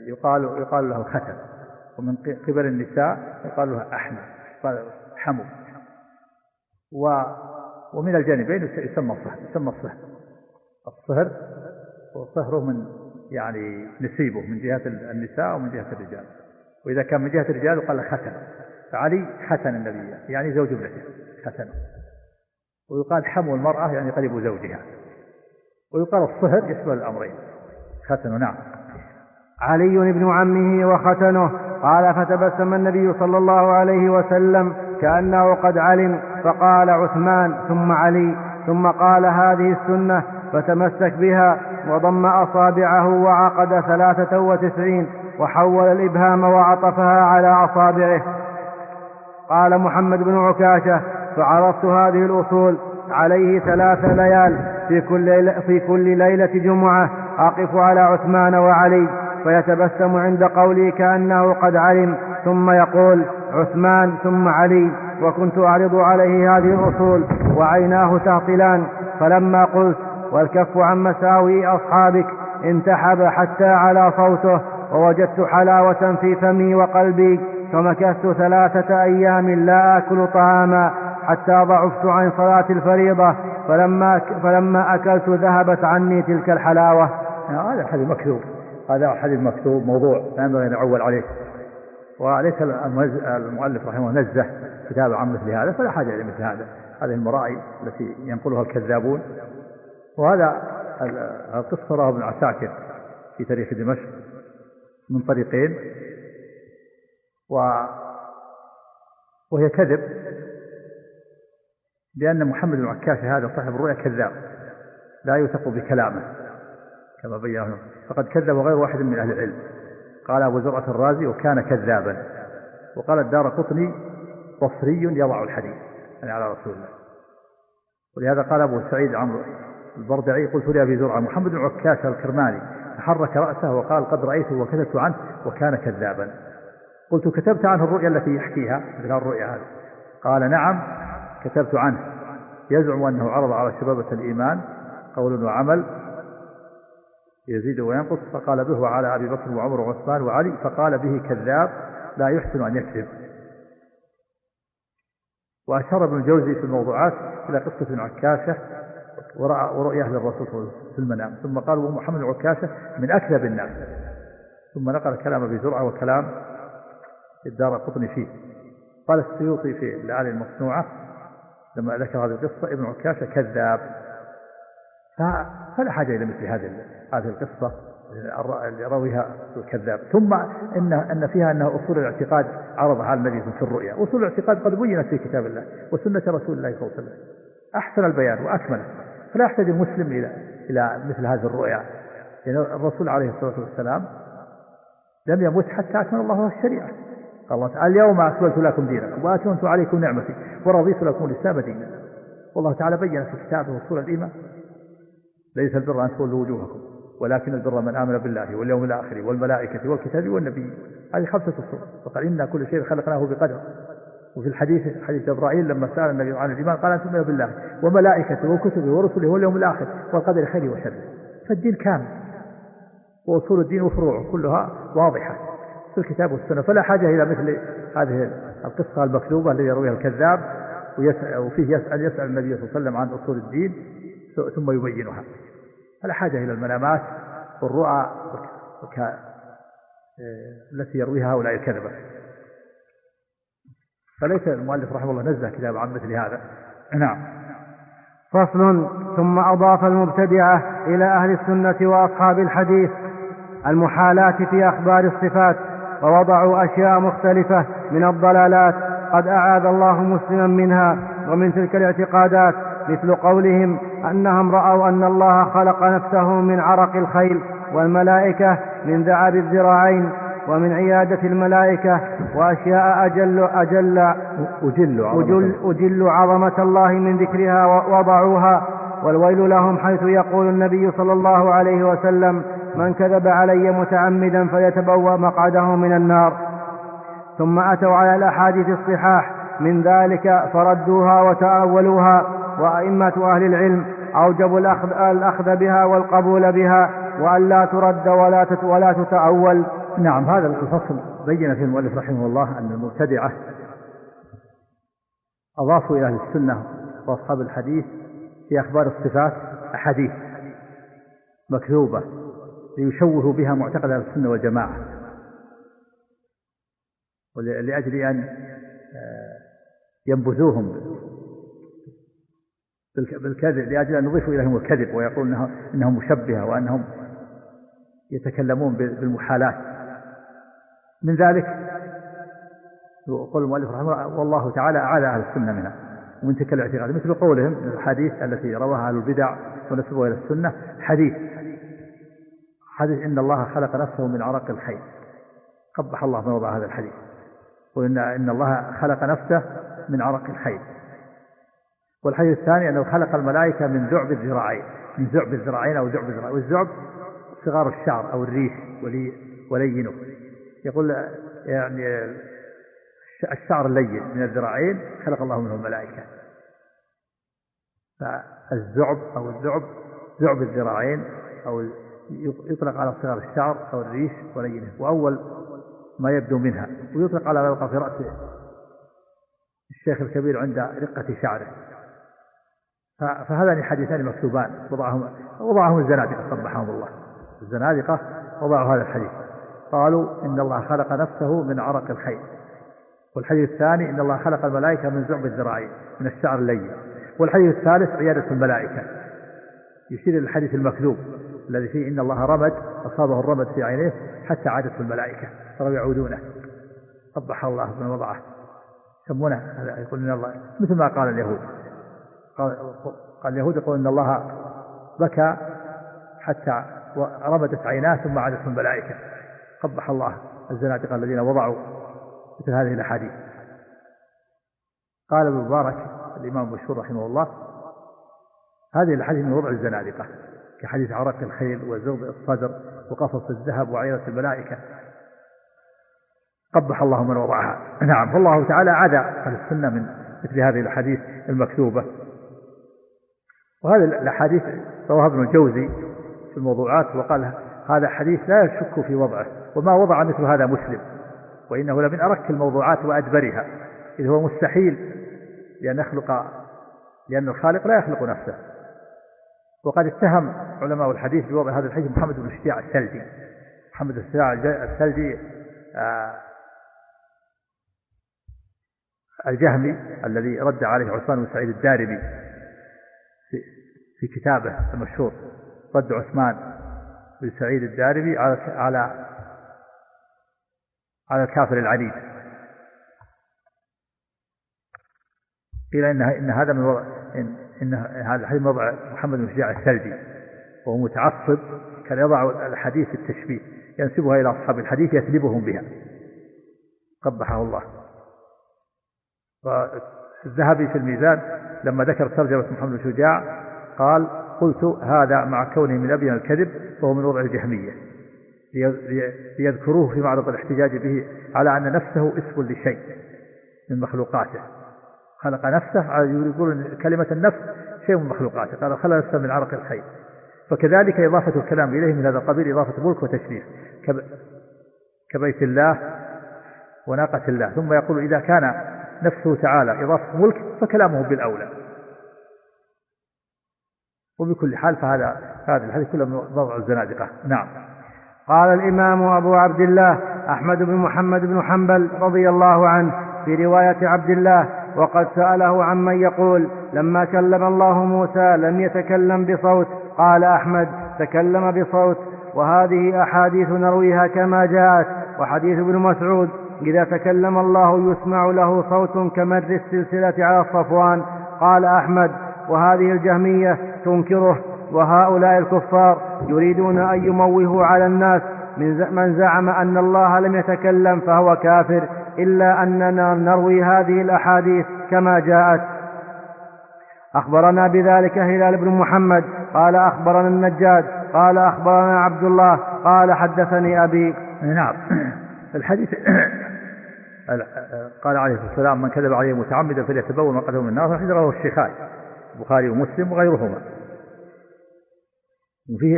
يقال يقال له ختن ومن قبل النساء يقال له أحمى يقال حمو. و ومن الجانبين يسمى الصهر يسمى الصهر. الصهر وصهره من يعني نسيبه من جهة النساء ومن جهة الرجال. وإذا كان من جهة الرجال يقال ختن فعلي ختن النبي يعني زوج ابنته ختن ويقال حمو المرأة يعني قريب زوجها. ويقال الصهر يشمل الأمرين. ختن نعم. علي بن عمه وختنه. قال فتبسم النبي صلى الله عليه وسلم كأنه قد علم فقال عثمان ثم علي ثم قال هذه السنة فتمسك بها وضم أصابعه وعقد ثلاثة وتسعين وحول الإبهام وعطفها على أصابعه. قال محمد بن عكاشة فعرضت هذه الأصول عليه ثلاث ليال في كل, في كل ليلة جمعة أقف على عثمان وعلي. فيتبسم عند قولي كأنه قد علم ثم يقول عثمان ثم علي وكنت أعرض عليه هذه الأصول وعيناه تهطلان فلما قلت والكف عن مساوي أصحابك انتحب حتى على صوته ووجدت حلاوة في فمي وقلبي فمكثت ثلاثة أيام لا آكل طعاما حتى ضعفت عن صلاة الفريضة. فلما فلما أكلت ذهبت عني تلك الحلاوة. هذا حديث مكذوب. هذا حديث مكتوب موضوع لا ينبغي أن يعول عليه. وليس المؤلف رحمه الله نزه كتاب عن مثل هذا فلا حاجة إلى مثل هذا. هذه المرائي التي ينقلها الكذابون. وهذا القصة رواه ابن عساكر في تاريخ دمشق من طريقين. و وهي كذب لأن محمد بن عكاش هذا صاحب الرؤيا كذاب لا يوثق بكلامه كما بينه فقد كذب غير واحد من أهل العلم. قال أبو زرعة الرازي وكان كذابا. وقال الدار قطني بصري يضع الحديث يعني على رسول الله. ولهذا قال أبو سعيد عمرو البردعي قلت لأبي زرعة محمد بن الكرماني تحرك رأسه وقال قد رأيته وكتبت عنه وكان كذابا. قلت كتبت عنه الرؤيا التي يحكيها مثل الرؤيا هذه. قال نعم كتبت عنه. يزعم أنه عرض على شبابة الإيمان قول وعمل يزيد وينقص فقال به وعلى أبي بكر وعمر وعثمان وعلي فقال به كذاب لا يحسن أن يكذب. وأشار ابن الجوزي في الموضوعات إلى قصة عكاشة ورؤية للرسول في المنام. ثم قال ومحمد عكاشة من أكذب الناس. ثم نقل كلام أبي زرعة وكلام الدار قطني فيه. قال السيوطي في الآلة المصنوعة لما ذكر هذه القصة ابن عكاشة كذاب. فلا حاجة إلى مثل هذه هذه القصة اللي رويها الكذاب. ثم إن أن فيها أنه أصول الاعتقاد عرضها على النبي في الرؤيا. أصول الاعتقاد قد بينت في كتاب الله وسنة رسول الله صلى الله عليه وسلم. أحسن البيان وأكمله فلا يحتاج المسلم إلى إلى مثل هذه الرؤيا. يعني الرسول عليه الصلاة والسلام لم يمت حتى أكمل الله الشريعة. قال الله تعالى اليوم أكملت لكم دينكم وأتممت عليكم نعمتي ورضيت لكم الإسلام دينا. والله تعالى بين في كتابه أصول الإيمان. ليس البر أن تولوا وجوهكم ولكن البر من آمن بالله واليوم الآخر والملائكة والكتاب والنبي. هذه خمسة أصول. وقال إنا كل شيء خلقناه بقدر. وفي الحديث حديث جبرائيل لما سأل النبي عن الإيمان قال أن تؤمن بالله وملائكته وكتبه ورسله واليوم الآخر والقدر خيره وشره فالدين كامل. وأصول الدين وفروعه كلها واضحة. في الكتاب والسنة. فلا حاجة إلى مثل هذه القصة المكذوبة التي يرويها الكذاب وفيه يسأل يسأل النبي صلى الله عليه وسلم عن أصول الدين. ثم يبينها. فلا حاجة إلى المنامات والرؤى وك... التي يرويها هؤلاء الكذبة. فليس المؤلف رحمه الله نزه كتاب عن مثل هذا. نعم. فصل ثم أضاف المبتدعة إلى أهل السنة وأصحاب الحديث المحالات في أخبار الصفات ووضعوا أشياء مختلفة من الضلالات قد أعاذ الله مسلما منها ومن تلك الاعتقادات مثل قولهم أنهم رأوا أن الله خلق نفسه من عرق الخيل والملائكة من ذعب الذراعين ومن عيادة الملائكة وأشياء أجل أجل أجل أجل, أجل عظمة الله من ذكرها ووضعوها والويل لهم حيث يقول النبي صلى الله عليه وسلم من كذب علي متعمدا فليتبوأ مقعده من النار. ثم أتوا على الأحاديث الصحاح من ذلك فردوها وتأولوها وأئمة أهل العلم أوجبوا الأخذ, الأخذ بها والقبول بها وأن لا ترد ولا ولا تتأول. نعم هذا الفصل بين فيه المؤلف رحمه الله أن المبتدعة أضافوا إلى أهل السنة وأصحاب الحديث في أخبار الصفات أحاديث مكذوبة ليشوهوا بها معتقد أهل السنة والجماعة. ولأجل أن آه، ينبذوهم بالكذب لأجل أن يضيفوا إليهم الكذب ويقول إنهم مشبهة وأنهم يتكلمون بالمحالات. من ذلك يقول المؤلف رحمه الله والله تعالى أعاد أهل السنة منها ومن تلك الاعتقاد مثل قولهم الحديث التي رواها أهل البدع ونسبوها إلى السنة حديث حديث إن الله خلق نفسه من عرق الخيل. قبح الله من وضع هذا الحديث. وإن إن الله خلق نفسه من عرق الخيل. والحديث الثاني أنه خلق الملائكة من ذعب الذراعين من ذعب الذراعين أو ذعب الذراعين والذعب صغار الشعر أو الريش ولينه. يقول يعني الشعر اللين من الذراعين خلق الله منه الملائكة. فالذعب أو الذعب ذعب الذراعين أو يطلق على صغار الشعر أو الريش ولينه. وأول ما يبدو منها ويطلق على ما يبقى في رأس الشيخ الكبير عند رقة شعره. فهذان حديثان مكتوبان. وضعهم وضعهم الزنادقة قبحهم الله. الزنادقة وضعوا هذا الحديث. قالوا إن الله خلق نفسه من عرق الخيل. والحديث الثاني إن الله خلق الملائكة من زعب الذراعين من الشعر اللين. والحديث الثالث عيادة الملائكة. يشير إلى الحديث المكذوب الذي فيه إن الله رمد أصابه الرمد في عينيه حتى عادته الملائكة. صاروا يعودونه. قبح الله من وضعه. يسمونه يقول إن الله مثل ما قال اليهود. قال, اليهود يقول إن الله بكى حتى رمدت عيناه ثم عادته الملائكة قبح الله الزنادقة الذين وضعوا مثل هذه الأحاديث. قال ابن مبارك الإمام المشهور رحمه الله هذه الأحاديث من وضع الزنادقة كحديث عرق الخيل وزغب الصدر وقصص الذهب وعيرة الملائكة. قبح الله من وضعها. نعم فالله تعالى عدا أهل السنة من مثل هذه الأحاديث المكتوبة. وهذه الأحاديث رواها ابن الجوزي في الموضوعات وقال هذا حديث لا يشك في وضعه وما وضع مثل هذا مسلم وإنه لمن أرك الموضوعات وأدبرها إذ هو مستحيل لأن يخلق لأن الخالق لا يخلق نفسه وقد اتهم علماء الحديث بوضع هذا الحديث محمد بن الشجاع السلجي محمد الشجاع السلجي آه الجهمي الذي رد عليه عثمان بن سعيد الدارمي في كتابه المشهور رد عثمان بن سعيد الدارمي على على على الكافر العنيد. قيل إن إن هذا من وضع ان, إن هذا الحديث وضع محمد بن شجاع السلبي وهو متعصب كان يضع الحديث في التشبيه ينسبها إلى أصحاب الحديث يثلبهم بها. قبحه الله. والذهبي في الميزان لما ذكر ترجمة محمد بن شجاع قال قلت هذا مع كونه من ابين الكذب فهو من وضع الجهمية. ليذكروه في معرض الاحتجاج به على أن نفسه اسم لشيء من مخلوقاته. خلق نفسه يقولون كلمة النفس شيء من مخلوقاته. قال خلق نفسه من عرق الخير فكذلك إضافة الكلام إليه من هذا القبيل إضافة ملك وتشريف. كبيت الله وناقة الله. ثم يقول إذا كان نفسه تعالى إضافة ملك فكلامه بالأولى. وبكل حال فهذا هذا الحديث كله من وضع الزنادقة. نعم. قال الإمام أبو عبد الله أحمد بن محمد بن حنبل رضي الله عنه في رواية عبد الله وقد سأله عمن يقول لما كلم الله موسى لم يتكلم بصوت. قال أحمد تكلم بصوت. وهذه أحاديث نرويها كما جاءت وحديث ابن مسعود إذا تكلم الله يسمع له صوت كمر السلسلة على الصفوان. قال أحمد وهذه الجهمية تنكره وهؤلاء الكفار يريدون أن يموهوا على الناس من زعم أن الله لم يتكلم فهو كافر إلا أننا نروي هذه الأحاديث كما جاءت. أخبرنا بذلك هلال بن محمد قال أخبرنا النجاد قال أخبرنا عبد الله قال حدثني أبي. نعم. الحديث قال عليه الصلاة والسلام من كذب عليه متعمدا فليتبوأ مقعده من النار رواه الشيخان البخاري ومسلم وغيرهما. وفيه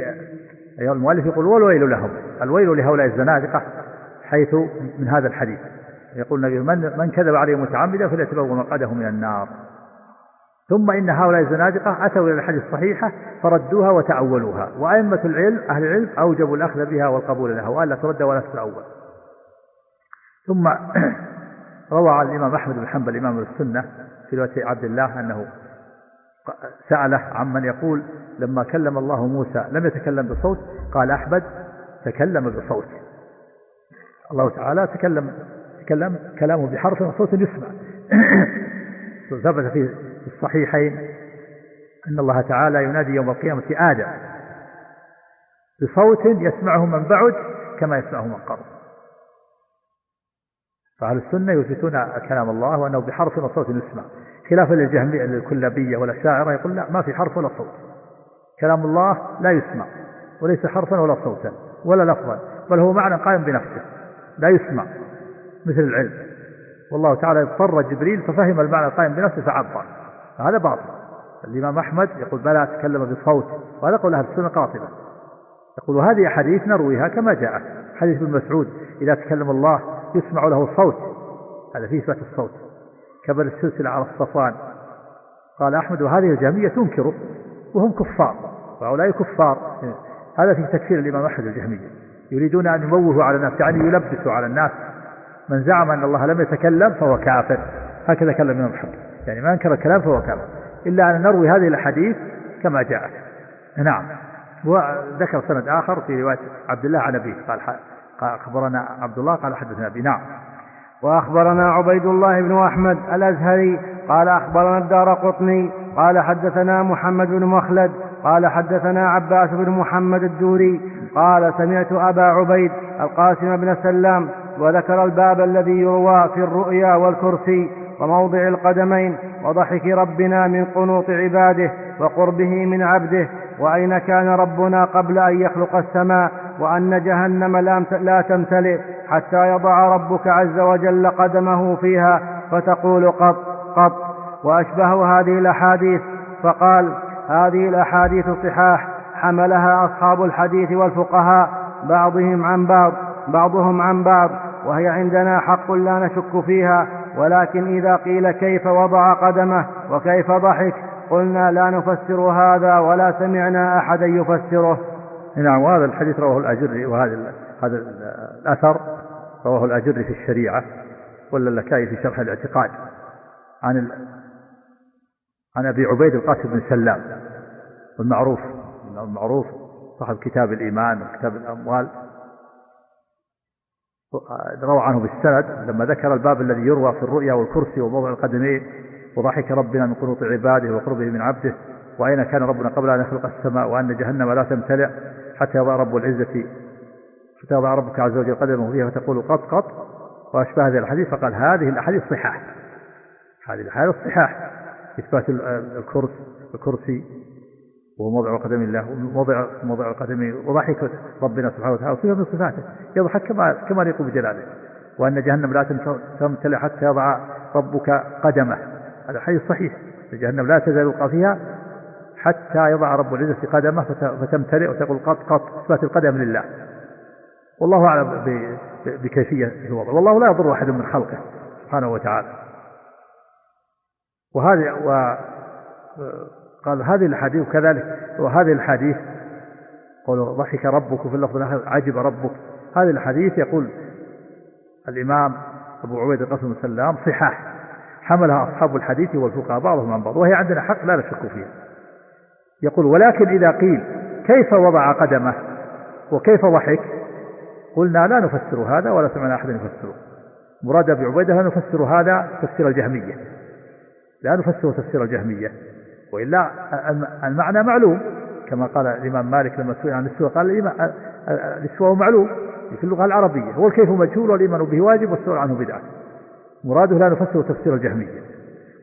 أيها المؤلف يقول والويل لهم الويل لهؤلاء الزنادقة حيث من هذا الحديث. يقول النبي من, من كذب عليه متعمدا فليتبوأ مقعده من النار. ثم إن هؤلاء الزنادقة أتوا إلى الحديث الصحيحة فردوها وتأولوها وأئمة العلم أهل العلم أوجبوا الأخذ بها والقبول لها وألا ترد ولا تتأول ثم روى عن الإمام أحمد بن حنبل إمام السنة في رواية عبد الله أنه سأله عمن يقول لما كلم الله موسى لم يتكلم بصوت قال أحمد تكلم بصوت. الله تعالى تكلم تكلم كلامه بحرف وصوت يسمع. ثبت في الصحيحين أن الله تعالى ينادي يوم القيامة آدم بصوت يسمعه من بعد كما يسمعه من قرب فأهل السنة يثبتون كلام الله وأنه بحرف وصوت يسمع. خلافا للجهمية للكلابية والأشاعرة يقول لا ما في حرف ولا صوت. كلام الله لا يسمع وليس حرفا ولا صوتا ولا لفظا بل هو معنى قائم بنفسه لا يسمع مثل العلم. والله تعالى اضطر جبريل ففهم المعنى القائم بنفسه فعبر. هذا باطل. الإمام أحمد يقول بلى تكلم بصوت. وهذا قول أهل السنة قاطبة يقول هذه أحاديث نرويها كما جاءت حديث ابن مسعود إذا تكلم الله يسمع له الصوت هذا فيه إثبات الصوت. كبر السلسلة على الصفوان قال أحمد وهذه الجهمية تنكره وهم كفار وهؤلاء كفار. هذا في تكفير الإمام أحمد الجهمية. يريدون أن يموهوا على الناس يعني يلبسوا على الناس. من زعم أن الله لم يتكلم فهو كافر. هكذا كلم الإمام أحمد. يعني ما أنكر الكلام فهو كافر. إلا أن نروي هذه الأحاديث كما جاءت. نعم. وذكر سند آخر في رواية عبد الله عن أبيه. قال أخبرنا عبد الله قال حدثنا أبي. نعم. وأخبرنا عبيد الله بن أحمد الأزهري قال أخبرنا الدار قطني قال حدثنا محمد بن مخلد قال حدثنا عباس بن محمد الدوري قال سمعت أبا عبيد القاسم بن سلام وذكر الباب الذي يروى في الرؤيا والكرسي وموضع القدمين وضحك ربنا من قنوط عباده وقربه من عبده وأين كان ربنا قبل أن يخلق السماء؟ وأن جهنم لا تمتلئ حتى يضع ربك عز وجل قدمه فيها فتقول قط قط. وأشبه هذه الأحاديث فقال هذه الأحاديث صحاح حملها أصحاب الحديث والفقهاء بعضهم عن بعض بعضهم عن بعض وهي عندنا حق لا نشك فيها ولكن إذا قيل كيف وضع قدمه وكيف ضحك قلنا لا نفسر هذا ولا سمعنا أحدا يفسره. نعم وهذا الحديث رواه الأجري وهذا هذا الأثر رواه الأجري في الشريعة واللكائي في شرح الاعتقاد. عن ال... عن أبي عبيد القاسم بن سلام المعروف المعروف صاحب كتاب الإيمان وكتاب الأموال. روى عنه بالسند لما ذكر الباب الذي يروى في الرؤيا والكرسي وموضع القدمين وضحك ربنا من قنوط عباده وقربه من عبده وأين كان ربنا قبل أن يخلق السماء وأن جهنم لا تمتلئ؟ حتى يضع رب العزة حتى يضع ربك عز وجل قدمه فيها فتقول قط قط وأشبه هذه الحديث فقال هذه الأحاديث صحاح. هذه الأحاديث صحاح. إثبات الكرس الكرسي وموضع قدم الله وموضع موضع القدم وضحك ربنا سبحانه وتعالى صفة من صفاته. يضحك كما كما يليق بجلاله. وأن جهنم لا تمتلئ حتى يضع ربك قدمه. هذا حديث صحيح. جهنم لا تزال يلقى فيها حتى يضع رب العزة قدمه فتمتلئ وتقول قط قط إثبات القدم لله. والله أعلم بكيفية الوضع والله لا يضر أحد من خلقه سبحانه وتعالى. وهذه و قال هذه الحديث وكذلك وهذه الحديث قول ضحك ربك في اللفظ الآخر عجب ربك. هذه الحديث يقول الإمام أبو عبيد القاسم بن سلام صحاح حملها أصحاب الحديث والفقهاء بعضهم عن بعض وهي عندنا حق لا نشك فيها. يقول ولكن إذا قيل كيف وضع قدمه وكيف ضحك؟ قلنا لا نفسر هذا ولا سمعنا أحد يفسره. مراد أبي عبيدة لا نفسر هذا تفسير الجهمية. لا نفسر تفسير الجهمية وإلا المعنى معلوم. كما قال الإمام مالك لما سئل عن السوء قال الاستواء معلوم. في اللغة العربية هو الكيف مجهول والإيمان به واجب والسؤال عنه بدعة. مراده لا نفسر تفسير الجهمية.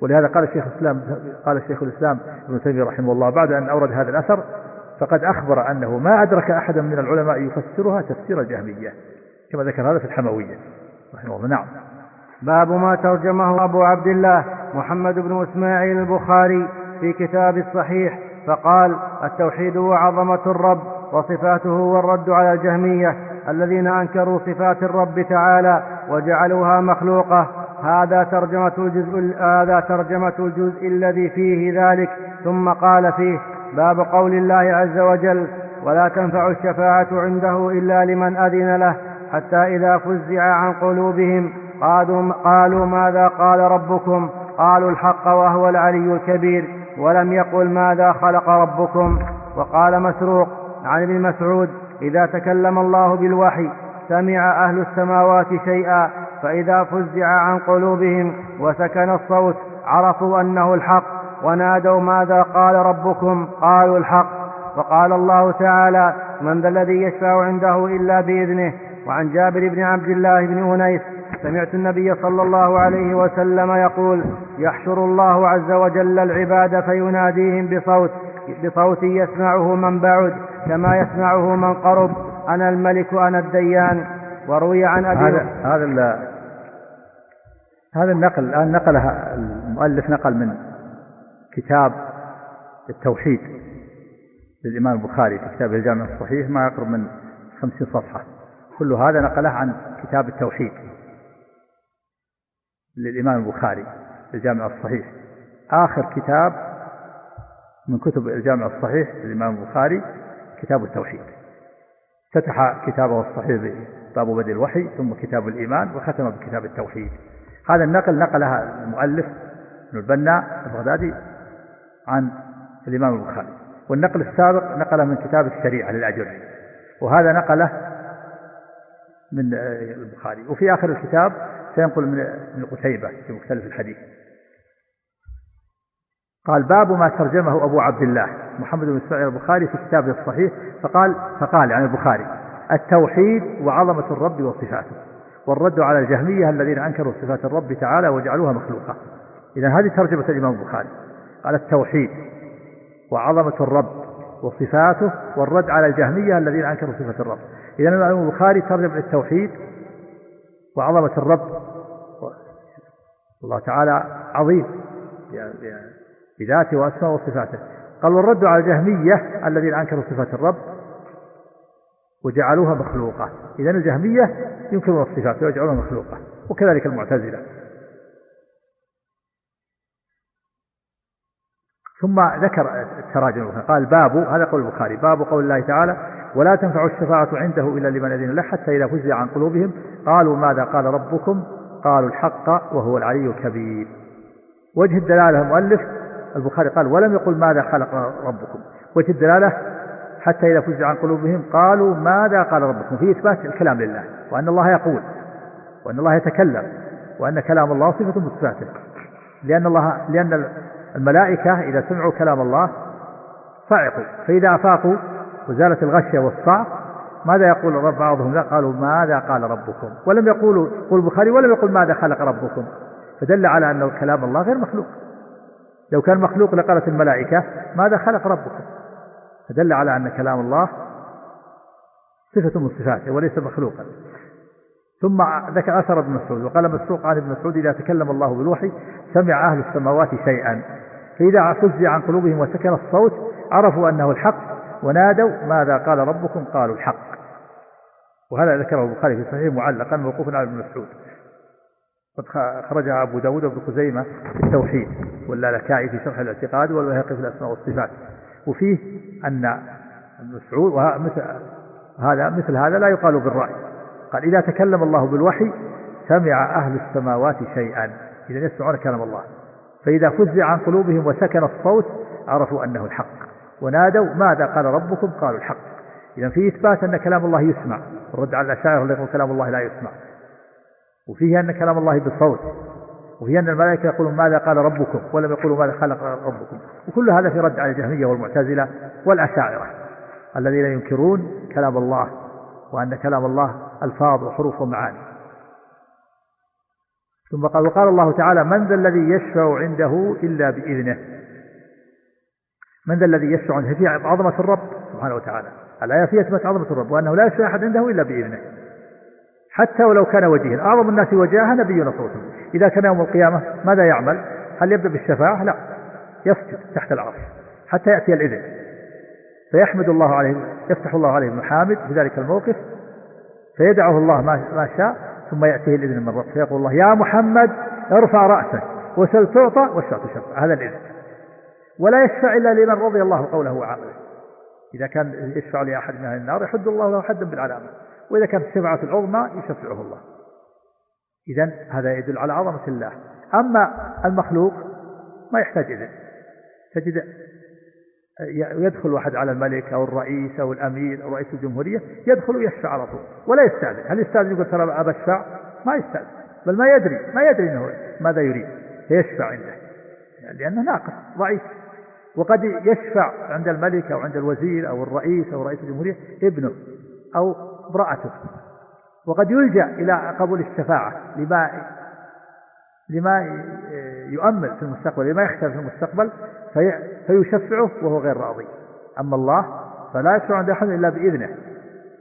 ولهذا قال الشيخ الإسلام قال الشيخ الإسلام ابن تيمية رحمه الله بعد أن أورد هذا الأثر فقد أخبر أنه ما أدرك أحدا من العلماء يفسرها تفسير الجهمية كما ذكر هذا في الحموية رحمه الله. نعم. باب ما ترجمه أبو عبد الله محمد بن إسماعيل البخاري في كتاب الصحيح فقال التوحيد وعظمة الرب وصفاته والرد على الجهمية الذين أنكروا صفات الرب تعالى وجعلوها مخلوقة. هذا ترجمة الجزء هذا ترجمة الجزء الذي فيه ذلك. ثم قال فيه باب قول الله عز وجل ولا تنفع الشفاعة عنده إلا لمن أذن له حتى إذا فزع عن قلوبهم. قالوا, قالوا ماذا قال ربكم؟ قالوا الحق وهو العلي الكبير ولم يقل ماذا خلق ربكم. وقال مسروق عن ابن مسعود إذا تكلم الله بالوحي سمع أهل السماوات شيئا فإذا فزع عن قلوبهم وسكن الصوت عرفوا أنه الحق ونادوا ماذا قال ربكم؟ قالوا الحق. وقال الله تعالى من ذا الذي يشفع عنده إلا بإذنه؟ وعن جابر بن عبد الله بن أنيس سمعت النبي صلى الله عليه وسلم يقول يحشر الله عز وجل العباد فيناديهم بصوت بصوت يسمعه من بعد كما يسمعه من قرب أنا الملك أنا الديان. وروي عن أبي هذا هذا هذا النقل الآن نقلها المؤلف نقل من كتاب التوحيد للإمام البخاري في كتاب الجامع الصحيح ما يقرب من خمسين صفحة. كل هذا نقله عن كتاب التوحيد للإمام البخاري الجامع الصحيح. آخر كتاب من كتب الجامع الصحيح للإمام البخاري كتاب التوحيد. فتح كتابه الصحيح باب بدء الوحي ثم كتاب الإيمان وختم بكتاب التوحيد. هذا النقل نقلها المؤلف ابن البناء البغدادي عن الإمام البخاري. والنقل السابق نقله من كتاب الشريعة للأجر وهذا نقله من البخاري. وفي آخر الكتاب سينقل من قتيبة في مختلف الحديث. قال باب ما ترجمه أبو عبد الله محمد بن إسماعيل البخاري في كتابه الصحيح فقال فقال يعني البخاري التوحيد وعظمة الرب وصفاته. والرد على الجهمية الذين أنكروا صفات الرب تعالى وجعلوها مخلوقة. إذا هذه ترجمة الإمام البخاري قال التوحيد وعظمة الرب وصفاته والرد على الجهمية الذين أنكروا صفة الرب. إذا الإمام البخاري ترجم التوحيد وعظمة الرب الله تعالى عظيم بذاته وأسماء وصفاته. قال والرد على الجهمية الذين أنكروا صفات الرب وجعلوها مخلوقة. إذا الجهمية ينكرون الصفات ويجعلونها مخلوقة. وكذلك المعتزلة. ثم ذكر التراجم قال باب هذا قول البخاري. باب قول الله تعالى ولا تنفع الشفاعة عنده إلا لمن أذن له حتى إذا فزع عن قلوبهم. قالوا ماذا قال ربكم؟ قالوا الحق وهو العلي الكبير. وجه الدلالة المؤلف البخاري قال ولم يقل ماذا خلق ربكم. وجه الدلالة حتى إذا فزع عن قلوبهم قالوا ماذا قال ربكم؟ في إثبات الكلام لله وأن الله يقول وأن الله يتكلم وأن كلام الله صفة من صفاته لأن الله لأن الملائكة إذا سمعوا كلام الله صعقوا فإذا أفاقوا وزالت الغشية والصعق ماذا يقول بعضهم؟ قالوا ماذا قال ربكم؟ ولم يقولوا يقول البخاري ولم يقل ماذا خلق ربكم. فدل على أن كلام الله غير مخلوق. لو كان مخلوق لقالت الملائكة ماذا خلق ربكم؟ فدل على أن كلام الله صفة من صفاته وليس مخلوقا. ثم ذكر أثر ابن مسعود وقال مسروق عن ابن مسعود إذا تكلم الله بالوحي سمع أهل السماوات شيئا. فإذا فزع عن قلوبهم وسكن الصوت عرفوا أنه الحق ونادوا ماذا قال ربكم؟ قالوا الحق. وهذا ذكره البخاري في صحيح معلقا موقوفا على ابن مسعود. قد خرجها أبو داود وابن خزيمة في التوحيد واللالكائي في شرح الاعتقاد والبيهقي في الأسماء والصفات. وفيه أن مثل هذا مثل هذا لا يقال بالرأي. قال إذا تكلم الله بالوحي سمع أهل السماوات شيئا. إذا يسمعون كلام الله. فإذا فزع عن قلوبهم وسكن الصوت عرفوا أنه الحق. ونادوا ماذا قال ربكم؟ قالوا الحق. إذا في إثبات أن كلام الله يسمع. الرد على الأشاعرة اللي يقول كلام الله لا يسمع. وفيه أن كلام الله بالصوت. وفيه أن الملائكة يقولون ماذا قال ربكم ولم يقولوا ماذا خلق ربكم. وكل هذا في رد على الجهمية والمعتزلة والأشاعرة الذين ينكرون كلام الله وأن كلام الله ألفاظ وحروف ومعاني. ثم قال وقال الله تعالى من ذا الذي يشفع عنده إلا بإذنه. من ذا الذي يشفع عنده؟ في عظمة الرب سبحانه وتعالى. الآية فيها إثبات عظمة الرب وأنه لا يشفع أحد عنده إلا بإذنه. حتى ولو كان وجيها. أعظم الناس وجاهة نبينا صلى الله عليه وسلم. إذا كان يوم القيامة ماذا يعمل؟ هل يبدأ بالشفاعة؟ لا. يسجد تحت العرش حتى يأتي الإذن. فيحمد الله عليه يفتح الله عليه المحامد في ذلك الموقف فيدعه الله ما شاء ثم يأتيه الإذن من الرب فيقول الله يا محمد ارفع رأسك وسل تعطى واشفع تشفع. هذا الإذن. ولا يشفع إلا لمن رضي الله قوله وعمله. إذا كان يشفع لأحد من أهل النار يحد الله له حدا بالعلامة. وإذا كانت الشفاعة العظمى يشفعه الله. إذا هذا يدل على عظمة الله. أما المخلوق ما يحتاج إذن تجد يدخل واحد على الملك أو الرئيس أو الأمير أو رئيس الجمهورية يدخل ويشفع على طول. ولا يستأذن. هل يستأذن؟ يقول ترى أبى الشفع ما يستأذن. بل ما يدري. ما يدري أنه ماذا يريد. فيشفع عنده. لأنه ناقص ضعيف. وقد يشفع عند الملك أو عند الوزير أو الرئيس أو رئيس الجمهورية ابنه أو امرأته. وقد يلجأ إلى قبول الشفاعة لما لما يؤمل في المستقبل لما يختلف في المستقبل في فيشفعه وهو غير راضي. أما الله فلا يشفع عند أحد إلا بإذنه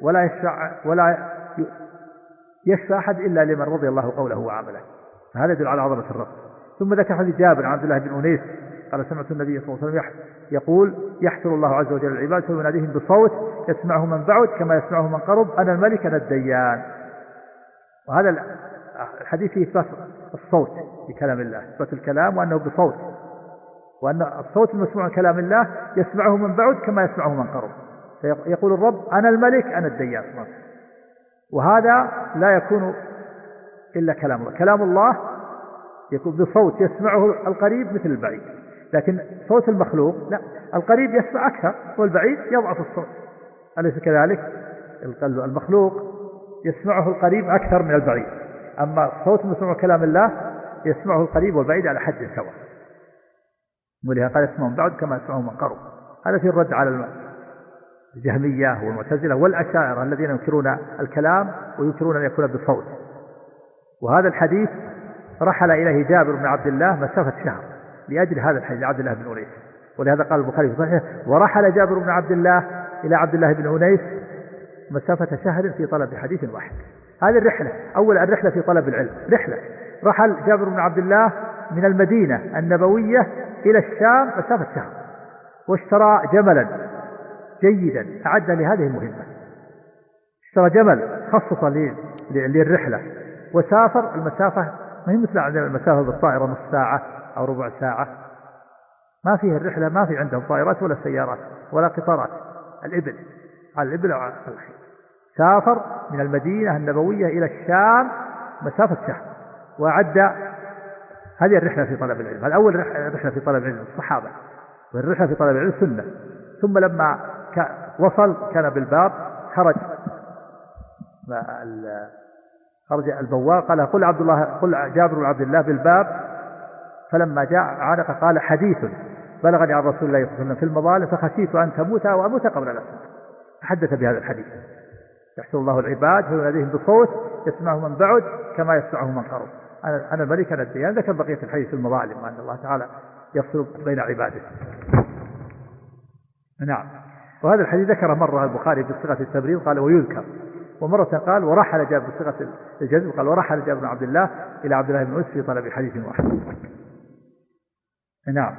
ولا يشفع ولا يشفع أحد إلا لمن رضي الله قوله وعمله. فهذا يدل على عظمة الرب. ثم ذكر حديث جابر عن عبد الله بن أنيس قال سمعت النبي صلى الله عليه وسلم يقول يحشر الله عز وجل العباد فيناديهم بصوت يسمعه من بعد كما يسمعه من قرب أنا الملك أنا الديان. وهذا الحديث فيه إثبات الصوت في كلام الله إثبات الكلام وأنه بصوت وأن الصوت المسموع من كلام الله يسمعه من بعد كما يسمعه من قرب. فيقول الرب أنا الملك أنا الديان. وهذا لا يكون إلا كلام الله. كلام الله يكون بصوت يسمعه القريب مثل البعيد. لكن صوت المخلوق لا القريب يسمع أكثر والبعيد يضعف الصوت. أليس كذلك؟ المخلوق يسمعه القريب أكثر من البعيد. أما صوت مسموع كلام الله يسمعه القريب والبعيد على حد سواء. ولهذا قال يسمع من بعد كما يسمعه من قرب. هذا في الرد على الجهمية والمعتزلة والأشاعرة الذين ينكرون الكلام وينكرون أن يكون بصوت. وهذا الحديث رحل إليه جابر بن عبد الله مسافة شهر لأجل هذا الحديث عبد الله بن أنيس. ولهذا قال البخاري في صحيحه ورحل جابر بن عبد الله إلى عبد الله بن أنيس مسافة شهر في طلب حديث واحد. هذه الرحلة أول الرحلة في طلب العلم. رحلة. رحل جابر بن عبد الله من المدينة النبوية إلى الشام مسافة شهر. واشترى جملا. جيدا. أعد لهذه المهمة. اشترى جمل خصص للرحلة. وسافر المسافة. ما هي مثل المسافة بالطائرة نص ساعة أو ربع ساعة. ما فيه الرحلة ما في عندهم طائرات ولا سيارات ولا قطارات. الإبل. على الإبل أو على الخيل. سافر من المدينة النبوية إلى الشام مسافة شهر وأعد هذه الرحلة في طلب العلم هذا أول رحلة في طلب العلم الصحابة والرحلة في طلب العلم سنة. ثم لما وصل كان بالباب خرج خرج البواب قال قل عبد الله قل جابر بن عبد الله بالباب. فلما جاء عانق قال حديث بلغني عن رسول الله صلى الله عليه وسلم في المظالم فخشيت أن تموت أو أموت قبل ان تحدث بهذا الحديث. يحشر الله العباد فيناديهم بصوت يسمعه من بعد كما يسمعه من قرب. أنا أنا الملك أنا الديان ذكر بقية الحديث المظالم وان الله تعالى يفصل بين عباده. نعم. وهذا الحديث ذكر مرة البخاري بصيغة التبرير قال ويذكر. ومرة قال ورحل جابر بصيغة الجزم قال ورحل جابر بن عبد الله إلى عبد الله بن مسعود في طلب حديث واحد. نعم.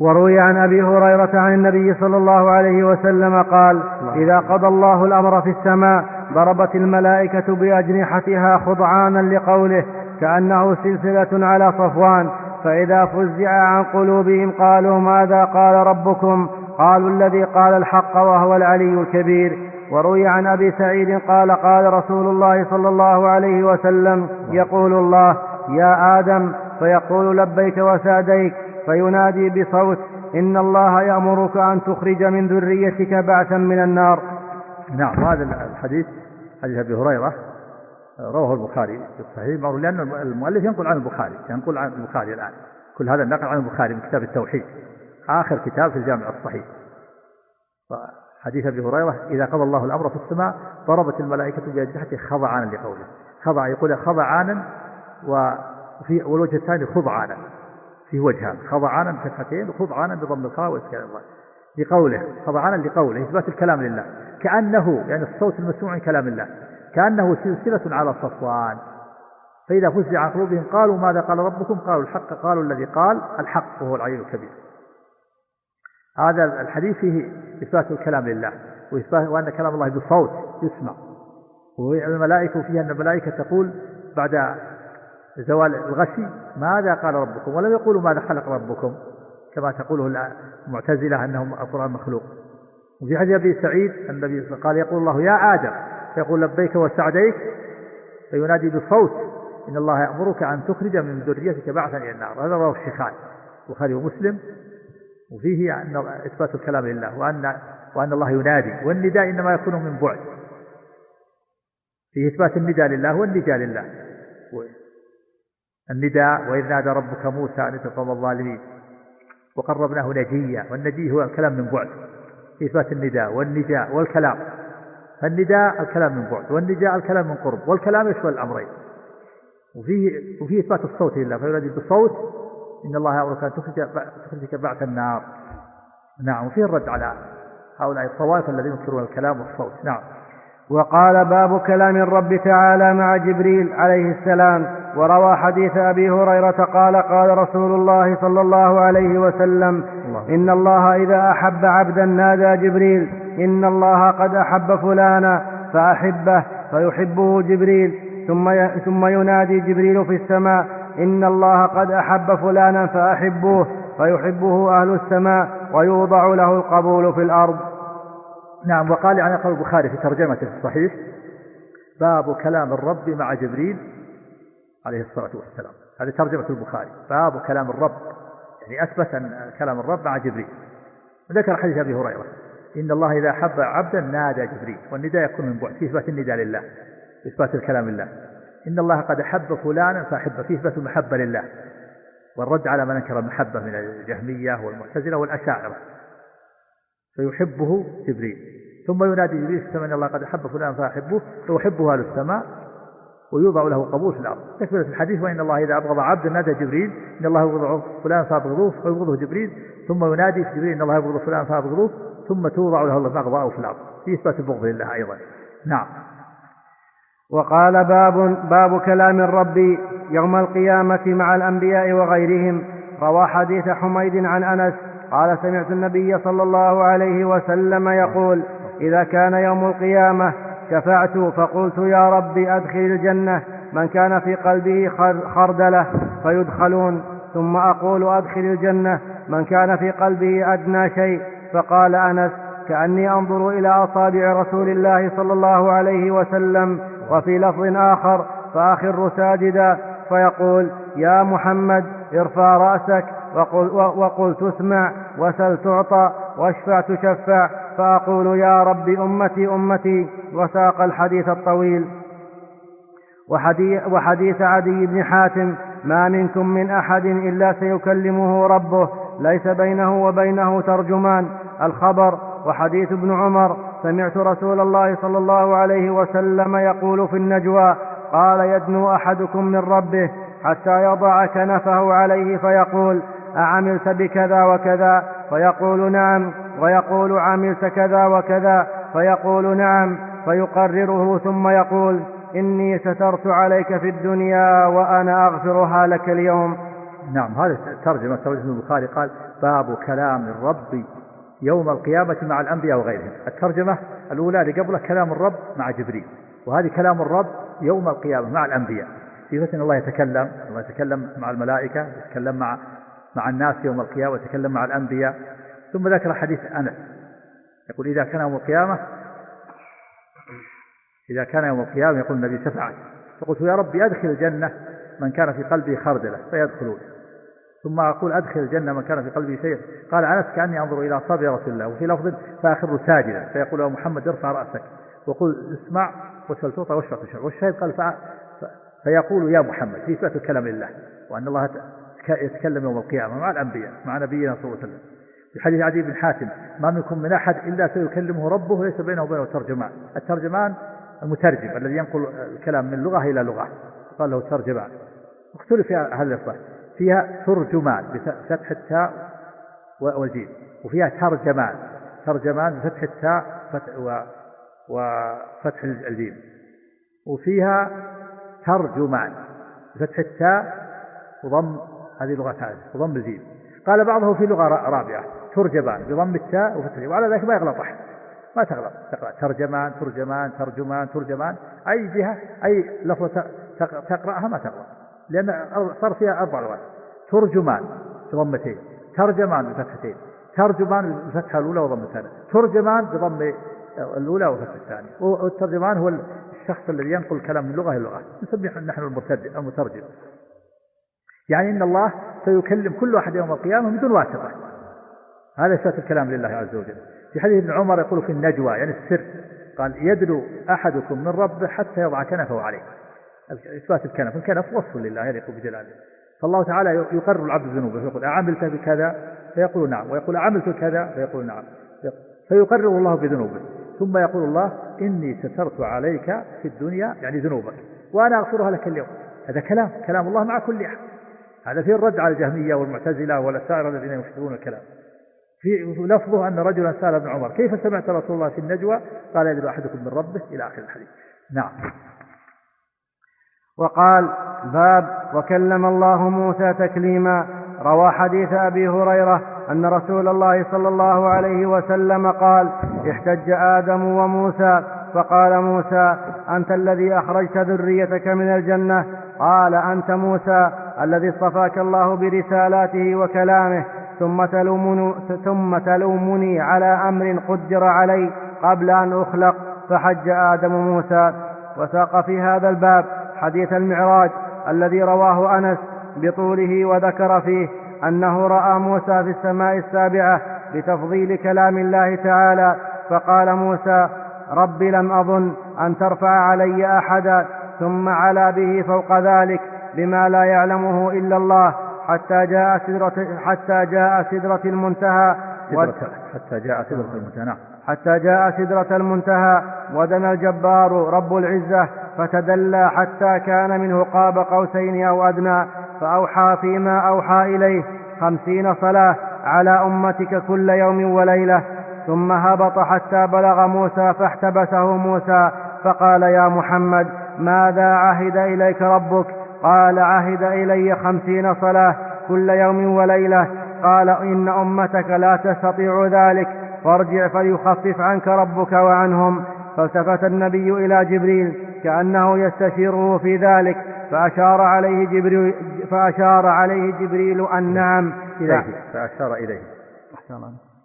وروي عن أبي هريرة عن النبي صلى الله عليه وسلم قال إذا قضى الله الأمر في السماء ضربت الملائكة بأجنحتها خضعانا لقوله كأنه سلسلة على صفوان فإذا فزع عن قلوبهم قالوا ماذا قال ربكم؟ قالوا الذي قال الحق وهو العلي الكبير. وروي عن أبي سعيد قال قال رسول الله صلى الله عليه وسلم يقول الله يا آدم فيقول لبيك وساديك فينادي بصوت إن الله يأمرك أن تخرج من ذريتك بعثا من النار. نعم هذا الحديث حديث أبي هريرة رواه البخاري في الصحيح. لأن المؤلف ينقل عن البخاري ينقل عن البخاري الآن. كل هذا النقل عن البخاري من كتاب التوحيد. آخر كتاب في الجامع الصحيح. حديث أبي هريرة إذا قضى الله الأمر في السماء ضربت الملائكة بأجنحته خضعانا لقوله. خضع يقول خضعانا وفي والوجه الثاني خضعانا. في وجهان خضعانا بفتحتين وخضعانا بضم الخاء وإسكان الله لقوله خضعانا لقوله إثبات الكلام لله. كأنه يعني الصوت المسموع من كلام الله. كأنه سلسلة على صفوان. فإذا فزع عن قلوبهم قالوا ماذا قال ربكم؟ قالوا الحق قالوا الذي قال الحق وهو العلي الكبير. هذا الحديث فيه إثبات الكلام لله وإثبات وأن كلام الله بصوت يسمع. والملائكة فيها أن الملائكة تقول بعد زوال الغشي ماذا قال ربكم؟ ولم يقولوا ماذا خلق ربكم كما تقوله المعتزلة أنهم القرآن مخلوق. وفي حديث أبي سعيد النبي قال يقول الله يا آدم فيقول لبيك وسعديك فينادي بصوت إن الله يأمرك أن تخرج من ذريتك بعثا إلى النار. هذا رواه الشيخان البخاري ومسلم. وفيه أن إثبات الكلام لله وأن وأن الله ينادي. والنداء إنما يكون من بعد. فيه إثبات النداء لله والنداء لله. النداء وإذ نادى ربك موسى أن تقوم الظالمين. وقربناه نجيا والنجي هو الكلام من بعد. إثبات النداء والنداء والكلام. فالنداء الكلام من بعد والنداء الكلام من قرب والكلام يشمل الأمرين. وفيه وفيه إثبات الصوت لله فينادي بالصوت إن الله يأمرك أن تخرج تخرجك بعث النار. نعم وفيه الرد على هؤلاء الطوائف الذين ينكرون الكلام والصوت. نعم. وقال باب كلام الرب تعالى مع جبريل عليه السلام وروى حديث أبي هريرة قال قال رسول الله صلى الله عليه وسلم الله. إن الله إذا أحب عبدا نادى جبريل إن الله قد أحب فلانا فأحبه فيحبه جبريل ثم ثم ينادي جبريل في السماء إن الله قد أحب فلانا فأحبوه فيحبه أهل السماء ويوضع له القبول في الأرض نعم وقال قال البخاري في ترجمته في الصحيح باب كلام الرب مع جبريل عليه الصلاة والسلام. هذه ترجمة البخاري. باب كلام الرب. يعني أثبت أن كلام الرب مع جبريل. ذكر حديث أبي هريرة. إن الله إذا أحب عبدا نادى جبريل. والنداء يكون من بعد. في إثبات النداء لله. إثبات الكلام لله. إن الله قد أحب فلانا فأحب فيه. إثبات المحبة لله. والرد على من أنكر المحبة من الجهمية والمعتزلة والأشاعرة. فيحبه جبريل. ثم ينادي جبريل في السماء ان الله قد أحب فلان فأحبه. فيحبه أهل السماء. ويوضع له قبول في الأرض. تكمله الحديث وإن الله إذا أبغض عبدا نادى جبريل إن الله يبغض فلان فابغضوه فيبغضه جبريل ثم ينادي في جبريل إن الله يبغض فلان فابغضوه ثم توضع له المغضاء في الأرض. في إثبات البغض لله أيضا. نعم. وقال باب باب كلام الرب يوم القيامة مع الأنبياء وغيرهم. روى حديث حميد عن أنس قال سمعت النبي صلى الله عليه وسلم يقول إذا كان يوم القيامة شفعت فقلت يا رب أدخل الجنة. من كان في قلبه خردلة فيدخلون. ثم أقول أدخل الجنة. من كان في قلبه أدنى شيء فقال أنس كأني أنظر إلى أصابع رسول الله صلى الله عليه وسلم وفي لفظ آخر فأخر ساجدا فيقول يا محمد ارفع رأسك. وقل, وقل تسمع وسل تعطى واشفع تشفع فأقول يا رب أمتي أمتي وساق الحديث الطويل. وحديث, وحديث عدي بن حاتم ما منكم من أحد إلا سيكلمه ربه ليس بينه وبينه ترجمان. الخبر وحديث ابن عمر سمعت رسول الله صلى الله عليه وسلم يقول في النجوى قال يدنو أحدكم من ربه حتى يضع كنفه عليه فيقول أعملت بكذا وكذا؟ فيقول نعم. ويقول عملت كذا وكذا فيقول نعم فيقرره ثم يقول إني سترت عليك في الدنيا وأنا أغفرها لك اليوم. نعم هذا ترجمة ترجمة البخاري قال باب كلام الرب يوم القيامة مع الأنبياء وغيرهم. الترجمة الأولى اللي قبله كلام الرب مع جبريل وهذه كلام الرب يوم القيامة مع الأنبياء. صفة الله يتكلم الله يتكلم مع الملائكة يتكلم مع مع الناس يوم القيامة ويتكلم مع الأنبياء. ثم ذكر حديث أنس. يقول إذا كان يوم القيامة إذا كان يوم القيامة يقول النبي شفعت فقلت يا ربي أدخل الجنة من كان في قلبه خردلة فيدخلون. ثم أقول أدخل الجنة من كان في قلبه شيء. قال أنس كأني أنظر إلى رسول الله وفي لفظ فأخر ساجدا فيقول يا محمد ارفع رأسك. وقل اسمع وسل تعطى واشفع تشفع والشاهد قال فيقول يا محمد في إثبات الكلام لله وأن الله يتكلم يوم القيامة مع الأنبياء مع نبينا صلى الله عليه وسلم. في حديث عدي بن حاتم ما منكم من أحد إلا سيكلمه ربه ليس بينه وبينه ترجمان. الترجمان المترجم الذي ينقل الكلام من لغة إلى لغة. قال له ترجمان. اختلف في هذه الإصلاح فيها ترجمان بفتح التاء والجيم وفيها ترجمان. ترجمان بفتح التاء وفتح الجيم. وفيها ترجمان بفتح التاء وضم هذه لغة ثالثة وضم الجيم. قال بعضه في لغة رابعة. ترجمان بضم التاء وفتح وعلى ذلك ما يغلط أحد. ما تغلط. تقرأ ترجمان ترجمان ترجمان ترجمان. أي جهة أي لفظة تقرأها ما تغلط. لأن صار فيها أربع لغات. ترجمان بضمتين. ترجمان بفتحتين. ترجمان بالفتحة الأولى وضم الثانية. ترجمان بضم الأولى وفتح الثانية. والترجمان هو الشخص الذي ينقل الكلام من لغة إلى لغة. نسميه نحن المترجم. يعني إن الله سيكلم كل واحد يوم القيامة بدون واسطة. هذا إثبات الكلام لله عز وجل. في حديث ابن عمر يقول في النجوى يعني السر قال يدنو أحدكم من ربه حتى يضع كنفه عليه. إثبات الكنف الكنف وصف لله يليق بجلاله. فالله تعالى يقرر العبد ذنوبه فيقول أعملت بكذا؟ فيقول نعم. ويقول أعملت كذا؟ فيقول نعم. فيقرر الله بذنوبه. ثم يقول الله إني سترت عليك في الدنيا يعني ذنوبك. وأنا أغفرها لك اليوم. هذا كلام كلام الله مع كل أحد. هذا فيه الرد على الجهمية والمعتزلة والسائر الذين يفسرون الكلام. في لفظه أن رجلا سأل ابن عمر كيف سمعت رسول الله في النجوى؟ قال يدعو أحدكم من ربه إلى آخر الحديث. نعم. وقال باب وكلم الله موسى تكليما. روى حديث أبي هريرة أن رسول الله صلى الله عليه وسلم قال احتج آدم وموسى. فقال موسى أنت الذي أخرجت ذريتك من الجنة؟ قال أنت موسى الذي اصطفاك الله برسالاته وكلامه. ثم تلومني, ثم تلومني على أمر قدر علي قبل أن أخلق فحج آدم موسى. وساق في هذا الباب حديث المعراج الذي رواه أنس بطوله وذكر فيه أنه رأى موسى في السماء السابعة بتفضيل كلام الله تعالى فقال موسى رب لم أظن أن ترفع علي أحدا ثم علا به فوق ذلك بما لا يعلمه إلا الله. حتى جاء سدرة حتى جاء سدرة المنتهى. حتى جاء سدرة المنتهى نعم. حتى جاء سدرة المنتهى. ودنا الجبار رب العزة فتدلى حتى كان منه قاب قوسين أو أدنى فأوحى فيما أوحى إليه خمسين صلاة على أمتك كل يوم وليلة. ثم هبط حتى بلغ موسى فاحتبسه موسى فقال يا محمد ماذا عهد إليك ربك؟ قال عهد إلي خمسين صلاة كل يوم وليلة. قال إن أمتك لا تستطيع ذلك فارجع فليخفف عنك ربك وعنهم. فالتفت النبي إلى جبريل كأنه يستشيره في ذلك فأشار عليه جبريل فأشار عليه جبريل أن نعم. إليه فأشار إليه.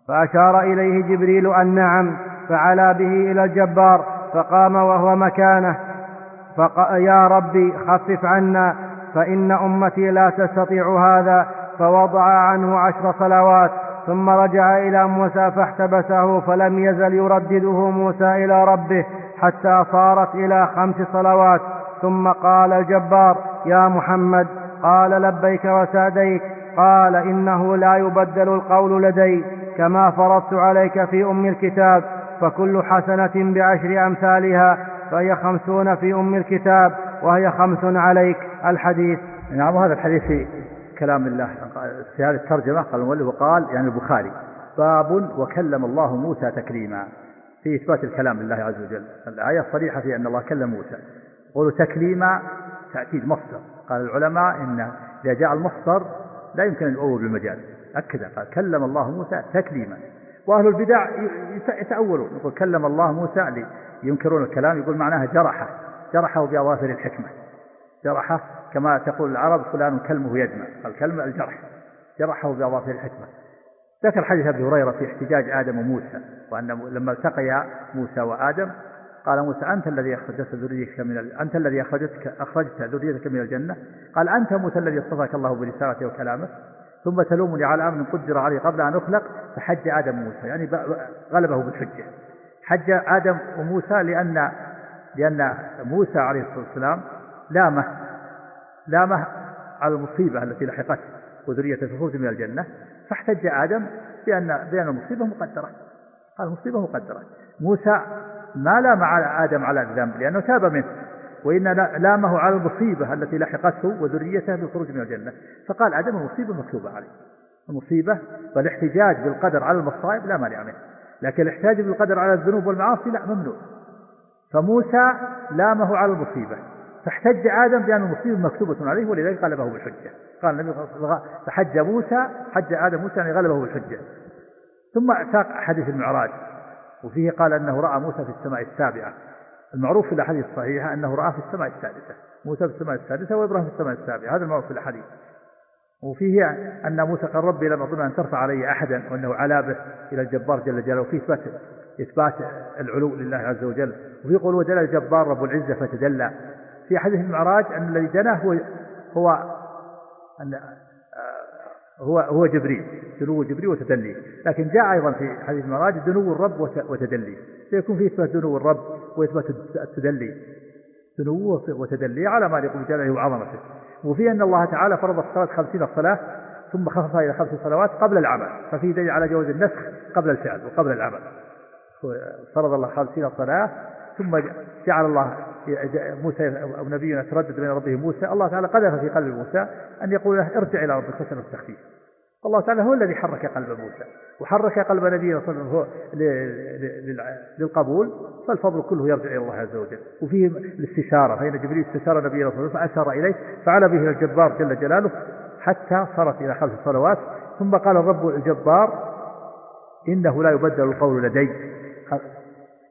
فأشار إليه جبريل أن نعم فعلا به إلى الجبار فقام وهو مكانه. يا ربي خفف عنا فإن أمتي لا تستطيع هذا فوضع عنه عشر صلوات ثم رجع إلى موسى فاحتبسه فلم يزل يردده موسى إلى ربه حتى صارت إلى خمس صلوات. ثم قال الجبار يا محمد قال لبيك وسعديك قال إنه لا يبدل القول لدي كما فرضت عليك في أم الكتاب فكل حسنة بعشر أمثالها فهي خمسون في أم الكتاب وهي خمس عليك الحديث. نعم وهذا الحديث في كلام الله في هذه الترجمة قال المؤلف قال يعني البخاري باب وكلم الله موسى تكليما. في إثبات الكلام لله عز وجل. الآية صريحة في أن الله كلم موسى. قولوا تكليما تأكيد مصدر. قال العلماء إن إذا جاء المصدر لا يمكن أن يؤول بالمجاز أكد قال كلم الله موسى تكليما. وأهل البدع يتأولون. يقول كلم الله موسى ينكرون الكلام يقول معناها جرحة جرحة بأظافر الحكمة. جرحة كما تقول العرب فلان كلمه يدمع الكلمة الجرح جرحه بأظافر الحكمة. ذكر حديث أبي هريرة في احتجاج آدم وموسى وأن لما التقيا موسى وآدم قال موسى أنت الذي أخرجت ذريتك من ال... أنت الذي أخرجتك أخرجت ذريتك من الجنة؟ قال أنت موسى الذي اصطفاك الله برسالته وكلامه ثم تلومني على أمر قدر علي قبل أن أخلق فحج آدم موسى يعني غلبه بالحجة. حج آدم وموسى لأن لأن موسى عليه الصلاة والسلام لامه لامه على المصيبة التي لحقته وذريته في من الجنة فاحتج آدم بأن بأن المصيبة مقدرة. المصيبة مقدرة. موسى ما لام على آدم على الذنب لأنه تاب منه وإن لامه على المصيبة التي لحقته وذريته بالخروج من الجنة. فقال آدم المصيبة مكتوبة عليه. المصيبة والاحتجاج بالقدر على المصائب لا مانع منه. لكن الاحتجاج بالقدر على الذنوب والمعاصي لا ممنوع. فموسى لامه على المصيبة. فاحتج آدم بأن المصيبة مكتوبة عليه ولذلك غلبه بالحجة. قال النبي فحج موسى حج آدم موسى يعني غلبه بالحجة. ثم ساق حديث المعراج وفيه قال أنه رأى موسى في السماء السابعة. المعروف في الأحاديث الصحيحة أنه رأى في السماء السادسة. موسى في السماء السادسة وإبراهيم في السماء السابعة. هذا المعروف في الأحاديث. وفيه أن موسى قال ربي لم أظن أن ترفع علي أحدا وأنه علا به إلى الجبار جل جلاله. وفيه إثبات إثبات العلو لله عز وجل. وفي قول وجل الجبار رب العزة فتدلى. في حديث المعراج أن الذي جناه هو هو أن هو هو جبريل. دنو جبريل وتدلي. لكن جاء أيضا في حديث المعراج دنو الرب وتدلي. فيكون فيه إثبات دنو الرب وإثبات التدلي. دنو وتدلي على ما يقوم بجلاله وعظمته. وفي أن الله تعالى فرض الصلاة خمسين صلاة ثم خففها إلى خمس صلوات قبل العمل ففي دليل على جواز النسخ قبل الفعل وقبل العمل. فرض الله خمسين صلاة ثم جعل الله موسى أو نبينا تردد بين ربه موسى الله تعالى قذف في قلب موسى أن يقول له ارجع إلى ربك فسن التخفيف الله تعالى هو الذي حرك قلب موسى وحرك قلب نبينا صلى الله عليه وسلم للقبول فالفضل كله يرجع إلى الله عز وجل. وفيه الاستشارة فإن جبريل استشار نبينا صلى الله عليه وسلم فأشار إليه فعلى به الجبار جل جلاله حتى صارت إلى خمس صلوات. ثم قال الرب الجبار إنه لا يبدل القول لدي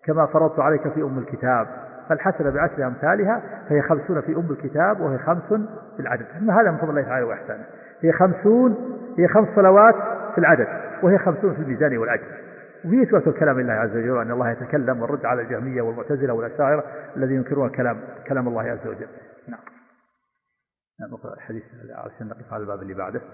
كما فرضت عليك في أم الكتاب. فالحسنة بعشر أمثالها فهي خمسون في أم الكتاب وهي خمس في العدد. هذا من فضل الله تعالى وإحسانه. هي خمسون هي خمس صلوات في العدد وهي خمسون في الميزان والأجر. وفي إثبات الكلام لله عز وجل أن الله يتكلم والرد على الجهمية والمعتزلة والأشاعرة الذين ينكرون كلام كلام الله عز وجل. نعم. نعم نقرأ الحديث عشان نقف على الباب اللي بعده.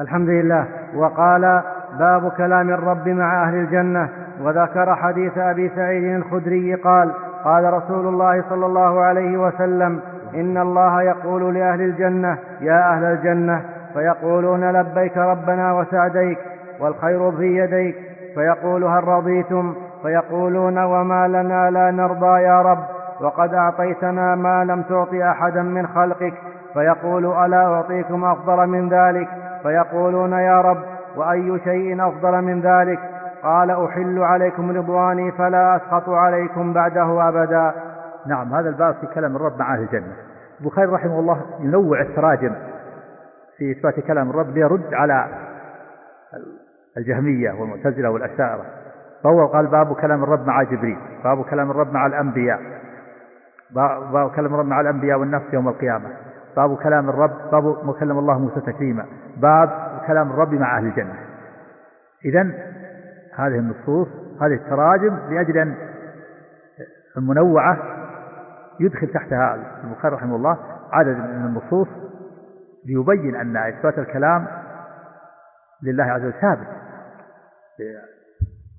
الحمد لله. وقال باب كلام الرب مع أهل الجنة. وذكر حديث أبي سعيد الخدري قال قال رسول الله صلى الله عليه وسلم إن الله يقول لأهل الجنة يا أهل الجنة فيقولون لبيك ربنا وسعديك والخير في يديك فيقول هل رضيتم؟ فيقولون وما لنا لا نرضى يا رب وقد أعطيتنا ما لم تعط أحدا من خلقك فيقول ألا أعطيكم أفضل من ذلك؟ فيقولون يا رب وأي شيء أفضل من ذلك؟ قال أحل عليكم رضواني فلا أسخط عليكم بعده أبدا. نعم هذا الباب في كلام الرب مع أهل الجنة البخاري رحمه الله ينوع التراجم في إثبات كلام الرب ليرد على الجهمية والمعتزلة والأشاعرة. فهو قال باب كلام الرب مع جبريل باب كلام الرب مع الأنبياء باب كلام الرب مع الأنبياء والنفس يوم القيامة باب كلام الرب باب مكلم الله موسى تكريما باب كلام الرب مع أهل الجنة. إذا هذه النصوص هذه التراجم لأجل أن المنوعة يدخل تحتها البخاري رحمه الله عدد من النصوص ليبين أن إثبات الكلام لله عز وجل ثابت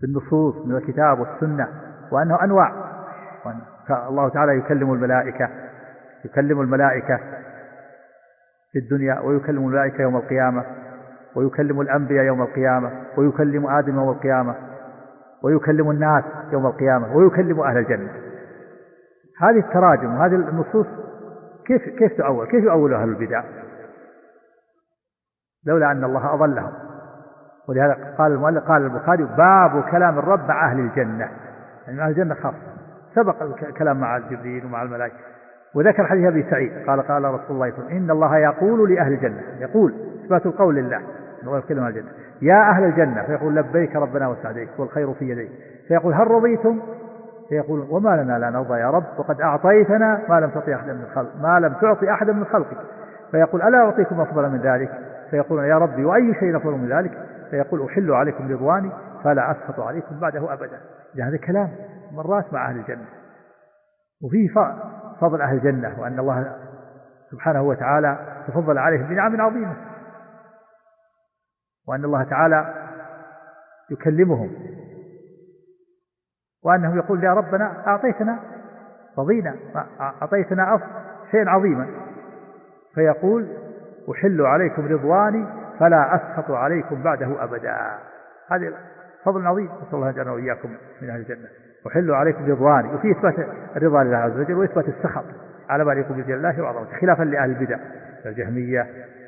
بالنصوص من الكتاب والسنة وأنه أنواع. وأن الله تعالى يكلم الملائكة يكلم الملائكة في الدنيا ويكلم الملائكة يوم القيامة ويكلم الأنبياء يوم القيامة ويكلم آدم يوم القيامة ويكلم الناس يوم القيامة ويكلم أهل الجنة. هذه التراجم وهذه النصوص كيف كيف تؤول؟ كيف يؤول أهل البدع؟ لولا أن الله أضلهم. ولهذا قال المؤلف قال البخاري باب كلام الرب مع أهل الجنة. يعني أهل الجنة خاصة. سبق الكلام مع جبريل ومع الملائكة. وذكر حديث أبي سعيد. قال قال رسول الله صلى الله إن الله يقول لأهل الجنة يقول إثبات القول لله. هو الكلمة الجنة. يا أهل الجنة فيقول لبيك ربنا وسعديك والخير في يديك. فيقول هل رضيتم فيقول وما لنا لا نرضى يا رب وقد أعطيتنا ما لم تعطي أحدا من خلق ما لم تعطي أحدا من خلقك. فيقول ألا أعطيكم أفضل من ذلك؟ فيقول يا ربي وأي شيء أفضل من ذلك؟ فيقول أحل عليكم رضواني فلا أسخط عليكم بعده أبدا. هذا كلام مرات مع أهل الجنة. وفيه فضل أهل الجنة وأن الله سبحانه وتعالى تفضل عليهم بنعم عظيمة. وأن الله تعالى يكلمهم وأنه يقول يا ربنا أعطيتنا رضينا أعطيتنا شيئا عظيما. فيقول أحل عليكم رضواني فلا أسخط عليكم بعده أبدا. هذه فضل عظيم. نسأل الله أن وإياكم من أهل الجنة. أحل عليكم رضواني. وفي إثبات الرضا لله عز وجل وإثبات السخط على ما يقول بجل الله وعظمته خلافا لأهل البدع الجهمية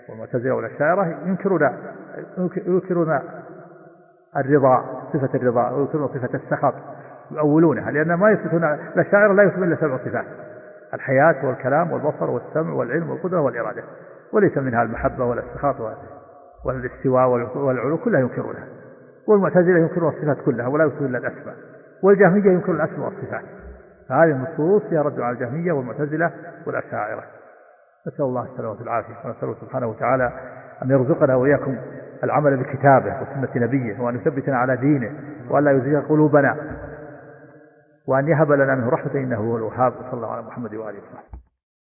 والمعتزلة والأشاعرة ينكرون ينكرون الرضا صفة الرضا وينكرون صفة السخط. يؤولونها لأن ما يثبتون الأشاعرة لا يثبتون إلا سبع صفات. الحياة والكلام والبصر والسمع والعلم والقدرة والإرادة. وليس منها المحبة السخط والاستواء والعلو كلها ينكرونها. والمعتزلة ينكرون الصفات كلها ولا يثبتون إلا الأسماء. والجهمية ينكرون الأسماء والصفات. فهذه النصوص فيها رد على الجهمية والمعتزلة والأشاعرة. نسأل الله السلامة والعافية ونسأله سبحانه وتعالى أن يرزقنا وإياكم العمل بكتابه وسنة نبيه وأن يثبتنا على دينه وأن لا يزيغ قلوبنا وأن يهب لنا منه رحمة إنه هو الوهاب صلى الله على محمد وآله وصحبه.